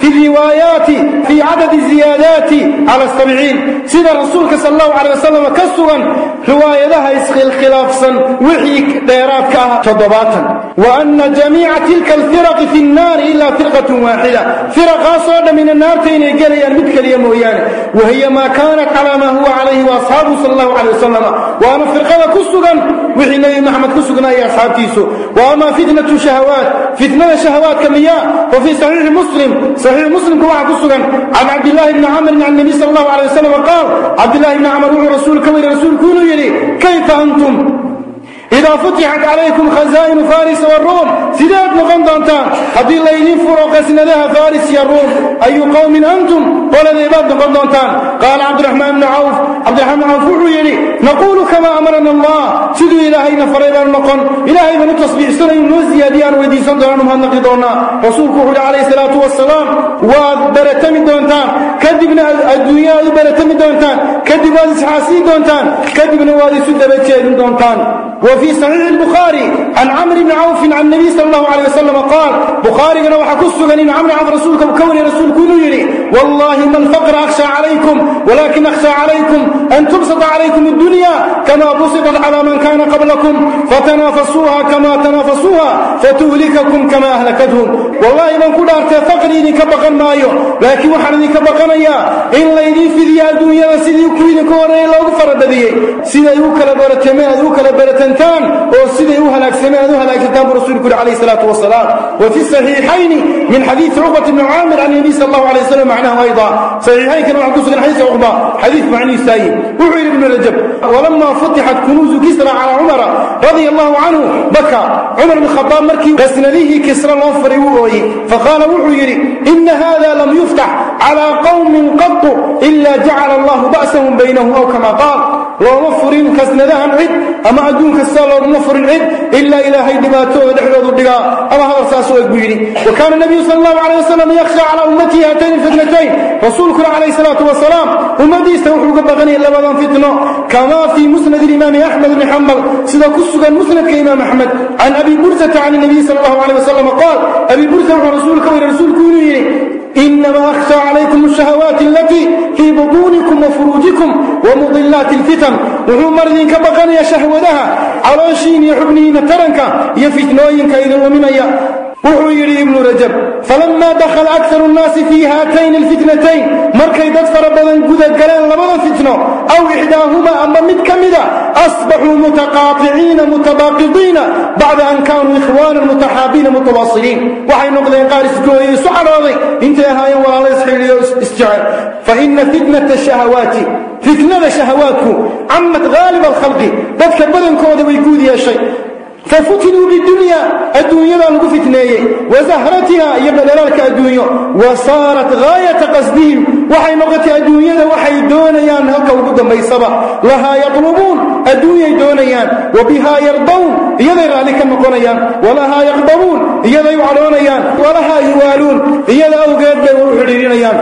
في الروايات في عدد الزيادات على السبعين سيدة رسولك صلى الله عليه وسلم كسرا رواية لها الخلاف سن وحيك ديراتك تضباطا وأن جميع تلك الفرق في النار إلا فرقة واحدة فرقة صعد من النار تين قليا مثل يمويان وهي ما كانت على ما هو عليه وأصحابه صلى الله عليه وسلم وأنا فرقة كسرا وحي نبي محمد كسرا يا أصحاب تيسو وأما فتنة الشهوات فتنة fitnada shahawaadka miyaa wa fii saxiixi muslim saxiix muslimka waxaa ku sugan can cabdillaahi bni camrin can nebiy sal allahu alay wasalam qaal cabdillaahi bni camr wuxuu rasuul ka weri rasuulku inuu yidhi kayfa antum ida futixat calaykum khasaa'inu faris waruum sideed noqon doontaan haddii laydiin furo qasnadaha faris iyo ruum ayu qowmin antum qoladaybaad noqon doontaan qaala cabdiraxmaan bni cawf cabdiraxmaan cawf wuxuu yidhi naquulu kamaa amarana allah. Siduu ilaahayna faray baanu noqon ilaahay banu tasbiixsanaynu noo siyaadiye weydiisan doonaan umahadnaqi doonaa. Rasuulku wuxuu yidhi calayhi salaatu wasalaam waad baratami doontaan. Kadibna adduunya aad u baratami doontaan. Kadib waad isxaasiin doontaan. Kadibna waad isu daba jeedin doontaan. وفي صحيح البخاري عن عمرو بن عوف عن النبي صلى الله عليه وسلم قال بخاري قال وحكسوا ان عمرو عبد رسولك وكوني رسول يري والله ما الفقر أخشى عليكم ولكن أخشى عليكم أن تبسط عليكم الدنيا كما بسطت على من كان قبلكم فتنافسوها كما تنافسوها فتهلككم كما أهلكتهم. والله من كل ارتي فقري لك بقن مايو لكن وحن لك بقنيا إن ليدي في ذي الدنيا سيدي كوين كوري لو فرددي سيدي يوكل برتمي يوكل برتمي dhintaan oo siday u halaagsameen aad u halaagsantaan buu rasuulku yuri calayh salaatu wasalaam. Wa saxiixayni min xadiisi cuqbati bni caamir can nabiy sala allahu alay wasalam macnahu ayda. Saxiixaynkana waxaa ku sugan xadiiska cuqba xadiis macnihiisaayi wuxuu yidhi ibnu rajab walamaa futixat kunuusu kisra calaa cumara radia allahu canhu baka cumar bn khadaab markii qasnadihii kisra loo faray wuu ooyey faqaala wuxuu yidhi ina hada lam yuftax calaa qawmin qatu ila jacala allahu ba'sahum baynahum aw kama qaal looma furin kasnadahan cid ama adduunka sidaa looguma furin cid ilaa ilaahay dhibaatooda dhexdoodu dhigaa. Ama hadal saas buu yidhi wa kaana nabiyu sala allahu calayh wasalam yakhsha calaa ummatihi haatayn alfitnatayn rasuulkuna calayhi salaatu wasalaam ummadiisa wuxuu uga baqanayay labadan fitno kamaa fii musnad alimaami axmed bni xambal sida ku sugan musnadka imaam axmed can abi bursata can الnabiy sala allahu calayh wasalam qaal. Abi bursa wuxuu rasuulka weyhi rasuulku inuu yidhi إنما أخشى عليكم الشهوات التي في بطونكم وفروجكم ومضلات الفتن وهو مرضين كبقان يا شهودها علوشين يحبنين ترنك يفتنوين كإذا ومنيا wuxuu yidhi ibnu rajab falammaa dakhala akaru nnaasi fii haatayn alfitnatayn. Markay dad fara badan guda galeen labada fitno aw ixdaahumaa amba mid ka mida asbaxuu mutaqaaticiina mutabaaqidiina bacda an kaanuu ikhwaanan mutaxaabiina mutawasiliin waxay noqdeen qaar isgooyay isu cadhooday intay ahaayeen walaala isxidhiyo isjecel fa ina fitnata shahawaati fitnada shahawaadku cammat ghaaliba alkhalqi dadka badankooda way guud yeeshay. ففتنوا بالدنيا الدنيا لغو فتنية وزهرتها يبنى لك الدنيا. وصارت غاية قصدهم. Waxay noqotay adduunyada waxay doonayaan halka ugu dambaysaba. Lahaa yaqlubuun adduunyay doonayaan. Wa bihaa yardawn iyaday raalli ka noqonayaan. Walahaa yaqdabuun iyaday u cadhoonayaan. Walahaa yuwaaluun iyada awgeed bay u xidhiirinayaan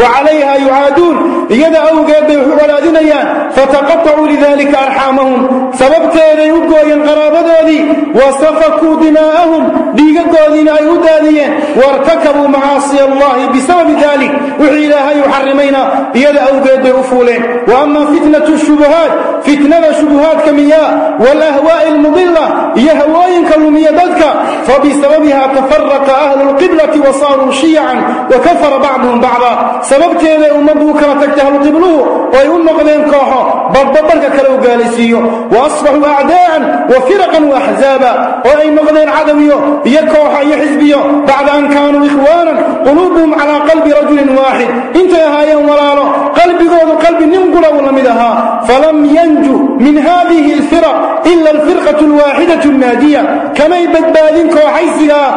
wa calayha yucaaduun iyada awgeed bay u colaadinayaan fataqatacuu lidalika arxaamahum. Sababteeday u gooyeen qaraabadoodii. Wa safakuu dimaa'ahum. Dhiigagoodiina ay u daadiyeen. Waartakabuu macaasiya allahi bisababi dalik wixii ilaahay xarimayna iyada awgeed bay u fuuleen. Wa ama fitnatu shubuhaat fitnada shubuhaadka miyaa waalahwaa'i almudila iyo hawooyinka lumiya dadka fabisababiha tafaraqa ahlu lqiblati wa saaruu shiyacan wa kafara bacduhum bacda. Sababteeday ummaddu u kala tagtay ahluqibluhu oo ay u noqdeen kooxo badbabarka kale u gaalaysiiyo wa asbaxuu acdaa'an wa firaqan wa axzaaba oo ay noqdeen cadawiyo iyo kooxo iyo xisbiyo. Bacda an kaanuu ikhwaanan quluubuhum calaa qalbi rajulin waaxid intay ahaayeen walaalo. Qalbigoodu qalbi nin uu la mid ahaa. Falam yanju min hadihi alfiraq ila alfirqatu alwaaxidatu alnaadiya kamay badbaadin kooxaysigaa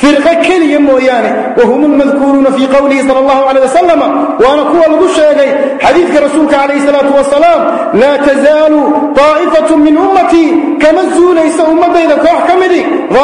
firqo keliya mooyaane. Wahum lmadkuuruuna fii qowlihi sal allahu aleyh wasalam waana kuwa lagu sheegay xadiidka rasuulka calayhi salaatu wasalaam laa tazaalu taa'ifatu min ummatii kama zuulaysa ummadayda koox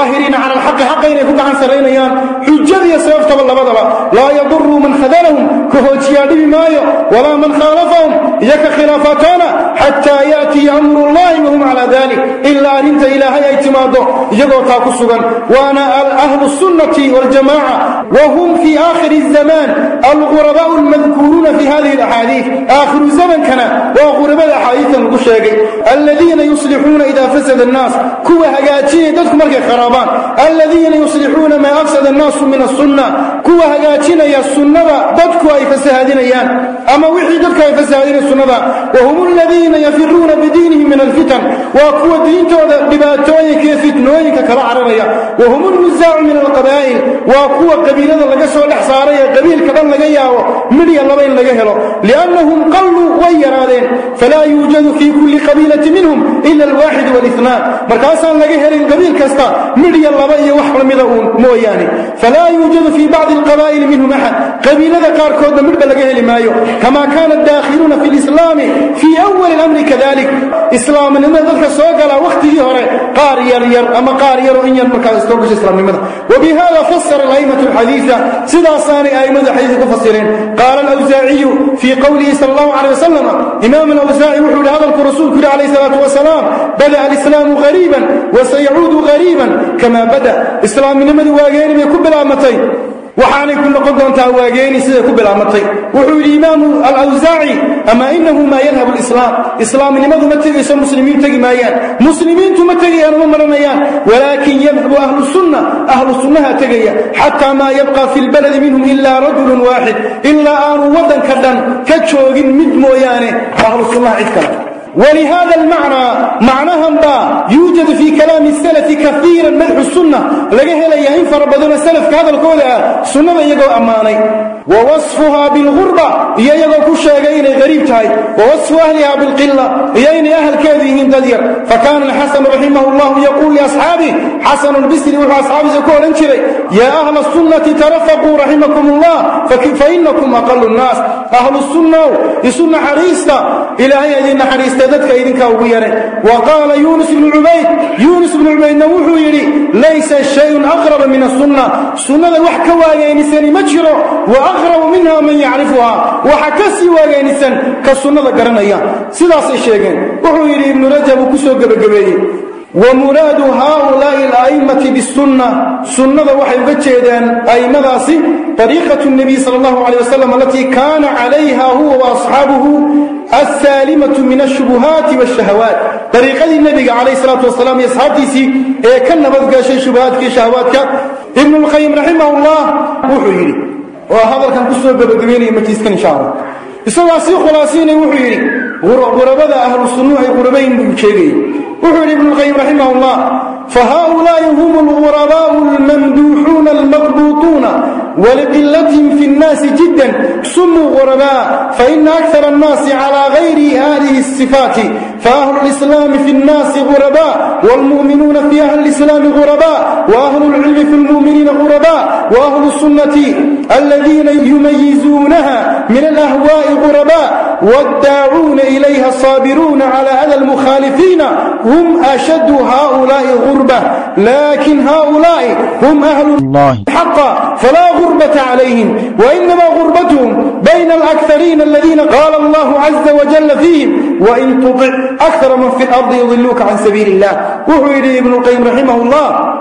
aahiriina cala alxaqi xaqa inay ku gacan saraynayaan xujadiiyo sababtaba labadaba laa yaduruu man khadalahum ka hoojiyaa dhibi maayo walaa man khaalafahum iyo ka khilaafaataana xataa yaatiya amru llahi wahum cala dalik ilaa arrinta ilaahay ay timaaddo iyagoo taa ku sugan waana ahlu sunnati waljamaca wahum fii aakhiri zamaan alghurabaau almadkuuruuna fi hadihi alaxaadiid aakhiru zamankana waa ghurabada axaadiidkan lagu sheegay aladiina yuslixuuna idaa fasada annaas kuwa hagaajiyay dadku markay kharaan bilaabaan aladiina yuslixuuna maa afsada annaasu min asunna kuwa hagaajinaya sunnada dadku ay fasahadinayaan ama wixii dadku ay fasahadinaya sunnada. Wahum aladiina yafiruuna bidiinihim min alfitan. Waa kuwa diintooda dhibaatooyinka iyo fitnooyinka kala cararaya wahum alnusaacu min alqabaa'il. Waa kuwa qabiilada laga soo dhex saaray ee qabiilka dhan laga yaabo midhya laba laga helo. Liannahum qalluu way yaraadeen. Falaa yuujadu fii kulli qabiilati minhum ila alwaaxid walithnaan markaasaan laga helin qabiil kasta مدي لبا iyo wax lamida uun mooyaane فلا يوجد في بعض القبائل منهم احد قبيلة قاركود midba laga heli maayo كما كان الداخلون في الاسلام في اول الامر كذلك اسلامنimada dadka soo gala waqtigii hore qaar yar yar ama qaar yar oo in yar markaa soo gashay islaamnimada وبهذا فسر الأئمة الحديث سدا صاني أئمة الحديث كفسرين قال الأوزاعي في قوله صلى الله عليه وسلم إمام الأوزاعي وحول هذا الرسول عليه الصلاة والسلام بدأ الإسلام غريبا وسيعود غريبا kamaa bada. Islaamnimadii waageeni bay ku bilaabmatay waxaanay ku noqon doontaa waageeni siday ku bilaabmatay wuxuu yidhi imaamu alawsaaci ama inahu maa yadhabu lislaam islaamnimadu ma tegayso muslimiin tegi maayaan. Muslimiintu ma tegayaan uma maranayaan. Walaakin yadhabu ahlu sunna ahlu sunnaha tegaya. Xataa maa yabqa fi lbaladi minhum ilaa rajulun waaxid ilaa aanu waddanka dhan ka joogin mid mooyaane ahlu sunnaha cid kale. Walihaada almacnaa macnahan baa yuujadu fii kalaami sl كثيرا مدح السنة لقه ليهين فربضنا السلف هذا القول آه، سنة يقول أماني. ووصفها بالغربة. يقول كشا يقين غريب تاي ووصف أهلها بالقلة. يين أهل كذهين تدير فكان الحسن رحمه الله يقول لأصحابه حسن البسري والأصحاب يقول انشري يا أهل السنة ترفقوا رحمكم الله. فإنكم أقل الناس. أهل السنة. يسن حريصنا إلهي أدين حريص تدتك إذنك أبو وقال يونس بن عبيد يونس بن عبيد kadibna wuxuu yidhi laysa shayun aqraba min asunna sunnada wax ka waageynisani ma jiro wa aqrabu minha man yacrifuhaa. Waxa ka sii waageynisan ka sunnada garanaya. Sidaasay sheegeen. Wuxuu yidhi ibnu rajab uu ku soo gebagabeeyey. Wmuraadu haaulaai ala'immati bisunna sunnada waxay uga jeedeen a'immadaasi ariiqatu nebiy sal allahu alay wasalam alatii kaana calayha huwa waasxaabuhu من الشبهات والشهوات طريقة النبي عليه الصلاة والسلام يصحابتي سي إيه كان نبذك شيء شبهات كي شهوات ابن القيم رحمه الله وحيري وهذا كان كسوة ببقبيني متيسكن إن شاء الله isagoo sii khulaasiinay wuxuu yidhi qurabada ahlu sunnuhu ay qurabayn buu sheegayey wuxuu yidhi ibnu lqayim raximah allah فهؤلاء هم الغرباء الممدوحون المضبوطون ولقلتهم في الناس جدا. سموا غرباء فإن أكثر الناس على غير هذه الصفات. فأهل الإسلام في الناس غرباء والمؤمنون في أهل الإسلام غرباء وأهل العلم في المؤمنين غرباء وأهل السنة الذين يميزونها من الأهواء غرباء والداعون إليها الصابرون على أذى المخالفين. هم أشد هؤلاء غربة لكن هؤلاء هم أهل الله. حقا فلا غربة عليهم وإنما غربتهم بين الأكثرين الذين قال الله عز وجل فيهم وإن تطع أكثر من في الأرض يضلوك عن سبيل الله. وهو إليه ابن القيم رحمه الله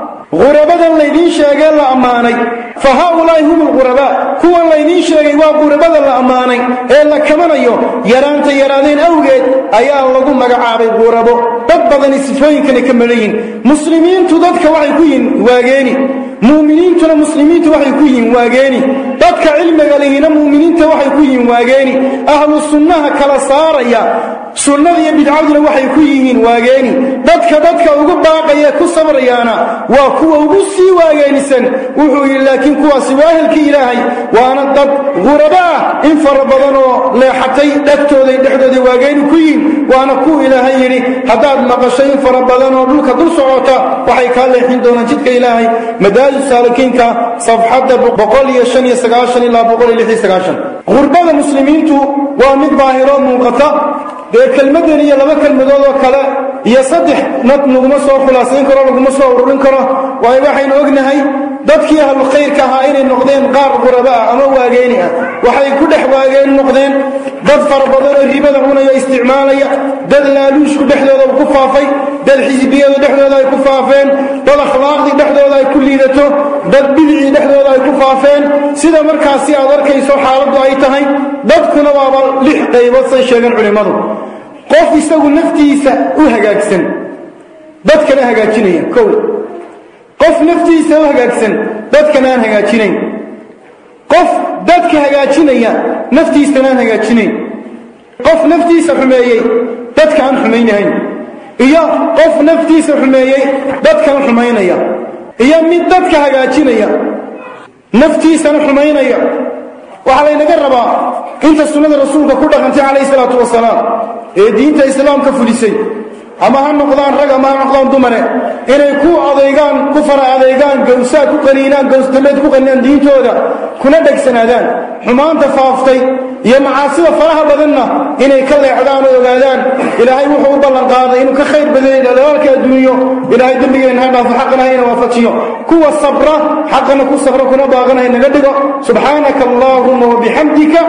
laydiin sheegee la ammaanay fa haaulaa'i hum alghurabaa kuwan laydiin sheegay waa qurabada la ammaanay ee la kamanayo yaraanta yaraadeen awgeed ayaa lagu magacaabay qurabo dad badani sifooyinkana ka madhayin muslimiintu dadka waxay ku yihiin waageeni mu'miniintuna muslimiintu waxay ku yihiin waageeni dadka cilmiga lihina mu'miniinta waxay ku yihiin waageeni ahlu sunnaha kala saaraya sunnada iyo bidcaduna waxay ku yihiin waageeni dadka dadka ugu baaqaya ku sabrayaana waa kuwa ugu sii waageenisan wuxuu yidhi laakiin kuwaasi waa ehelkii ilaahay waana dad quraba ah in fara badan oo leexatay dhegtooday dhexdooday waageeni ku yihiin waana kuwa ilaahay yidhi haddaad maqasho in fara badan oo dhulka dul socota waxay kaa leexin doonaan jidka ilaahay. Madaaju saalikiinka safxadda qurbada muslimiintu waa mid daahiroo muuqata dee kelmaddan iyo laba kelmadood oo kale iyo saddex nad laguma soo khulaasayn karo laguma soo ururin karo waayo waxaynu ognahay dadkii ahlu khayrka ahaa inay noqdeen qaar quraba ah ama waageeni ah. Waxay ku dhex waageeni noqdeen dad fara badan oo ribada cunaya isticmaalaya dad laaluushku dhexdooda ku faafay dad xisbiyadu dhexdooda ay ku faafeen dad akhlaaqdii dhexdooda ay ku liidato dad bidicii dhexdooda ay ku faafeen. Sida markaasi aad arkayso xaaladdu ay tahay dadkuna waaba lix qaybood say sheegeen culimmadu. Qof isagu naftiisa u hagaagsan dadkana hagaajinaya kow qof naftiisa u hagaagsan dadkana aan hagaajinayn. Qof dadka hagaajinaya naftiisana aan hagaajinayn. Qof naftiisa xumeeyey dadka aan xumaynahayn iyo qof naftiisa xumeeyey dadkana xumaynaya iyo mid dadka hagaajinaya naftiisana xumaynaya waxaa laynaga rabaa inta sunnada rasuulka ku dhaqantay calayhi salaatu wasalaam ee diinta islaamka fulisay ama ha noqdaan rag ama ha noqdaan dumare. Inay ku adaygaan ku fara adaygaan gawsaad ku qaniinaan gawsdameed ku qaniinaan diintooda kuna dhegsanaadaan xumaanta faaftay iyo macaasida faraha badanna inay ka leexdaan oo ogaadaan ilaahay wuxuu u ballan qaaday inuu ka khayr badayay dhalaalka adduunyo. Ilaahay dembigeenna ha dhaafo xaqana hayna waafajiyo kuwa sabra xaqana ku sabra kuna baaqana haynaga dhigo. Subxaanaka allaahuma wabixamdika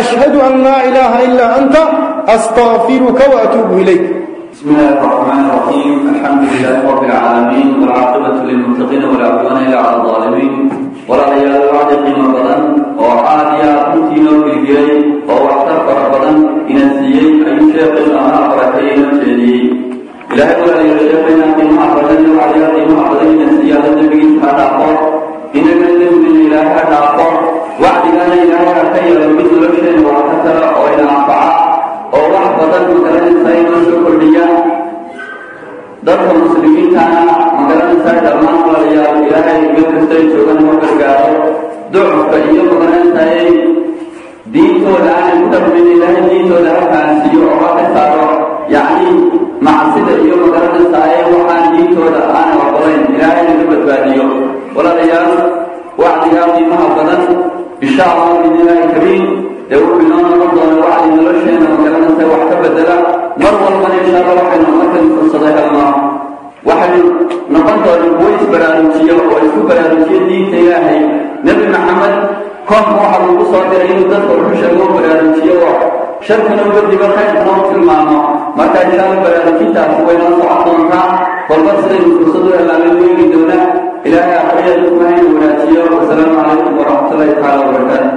ashhadu an laa ilaaha ilaa anta astaqfiruka waatuubu ilayk بسم الله الرحمن الرحيم الحمد لله رب العالمين والعاقبة للمتقين ولا عدوان إلا على الظالمين ولا ريال بعد قيمة بدن وعادية كنتين وكيجي ووحتر فربدن إن السيئي أي شيء أنا فرحين muslimiintana magaranaysaa dhammaan walaalayaal ilaahay meel kastay joogan u gargaaro ducufka iyo magaranaysaay diintooda aanay ku dhaqmin ilaahay diintooda ha fahansiiyo oo ka saaro yacni macsida iyo magaranaysaay waxaan diintooda aanay oqolayn ilaahay naga badbaadiyo walaalayaal wacdigaa qiimaha badan insha allah biidnillaahi kariim dee wuxuu inoo noqon doona wacdi nolosheena magaranaysa wax ka bedela mar walbana insha allah waxaynu noqon doona kuwo isbaraarujiyo oo isku baraarujiyo diinta ilaahay. Nebi maxamed koonka waxaa lagu soo diray inuu dadka wuxu sheego u baraarujiyo oo sharkana uga digo khayrkana u tilmaamo. Marka insha allah baraarujintaasi way noo socon doontaa walba sidaynu fursad u helaamen weegi doonaa ilaahay aqriyada kuma haynu wanaajiyo wasalaamu calaykum waraxmatullahi tacaala wabarakaatu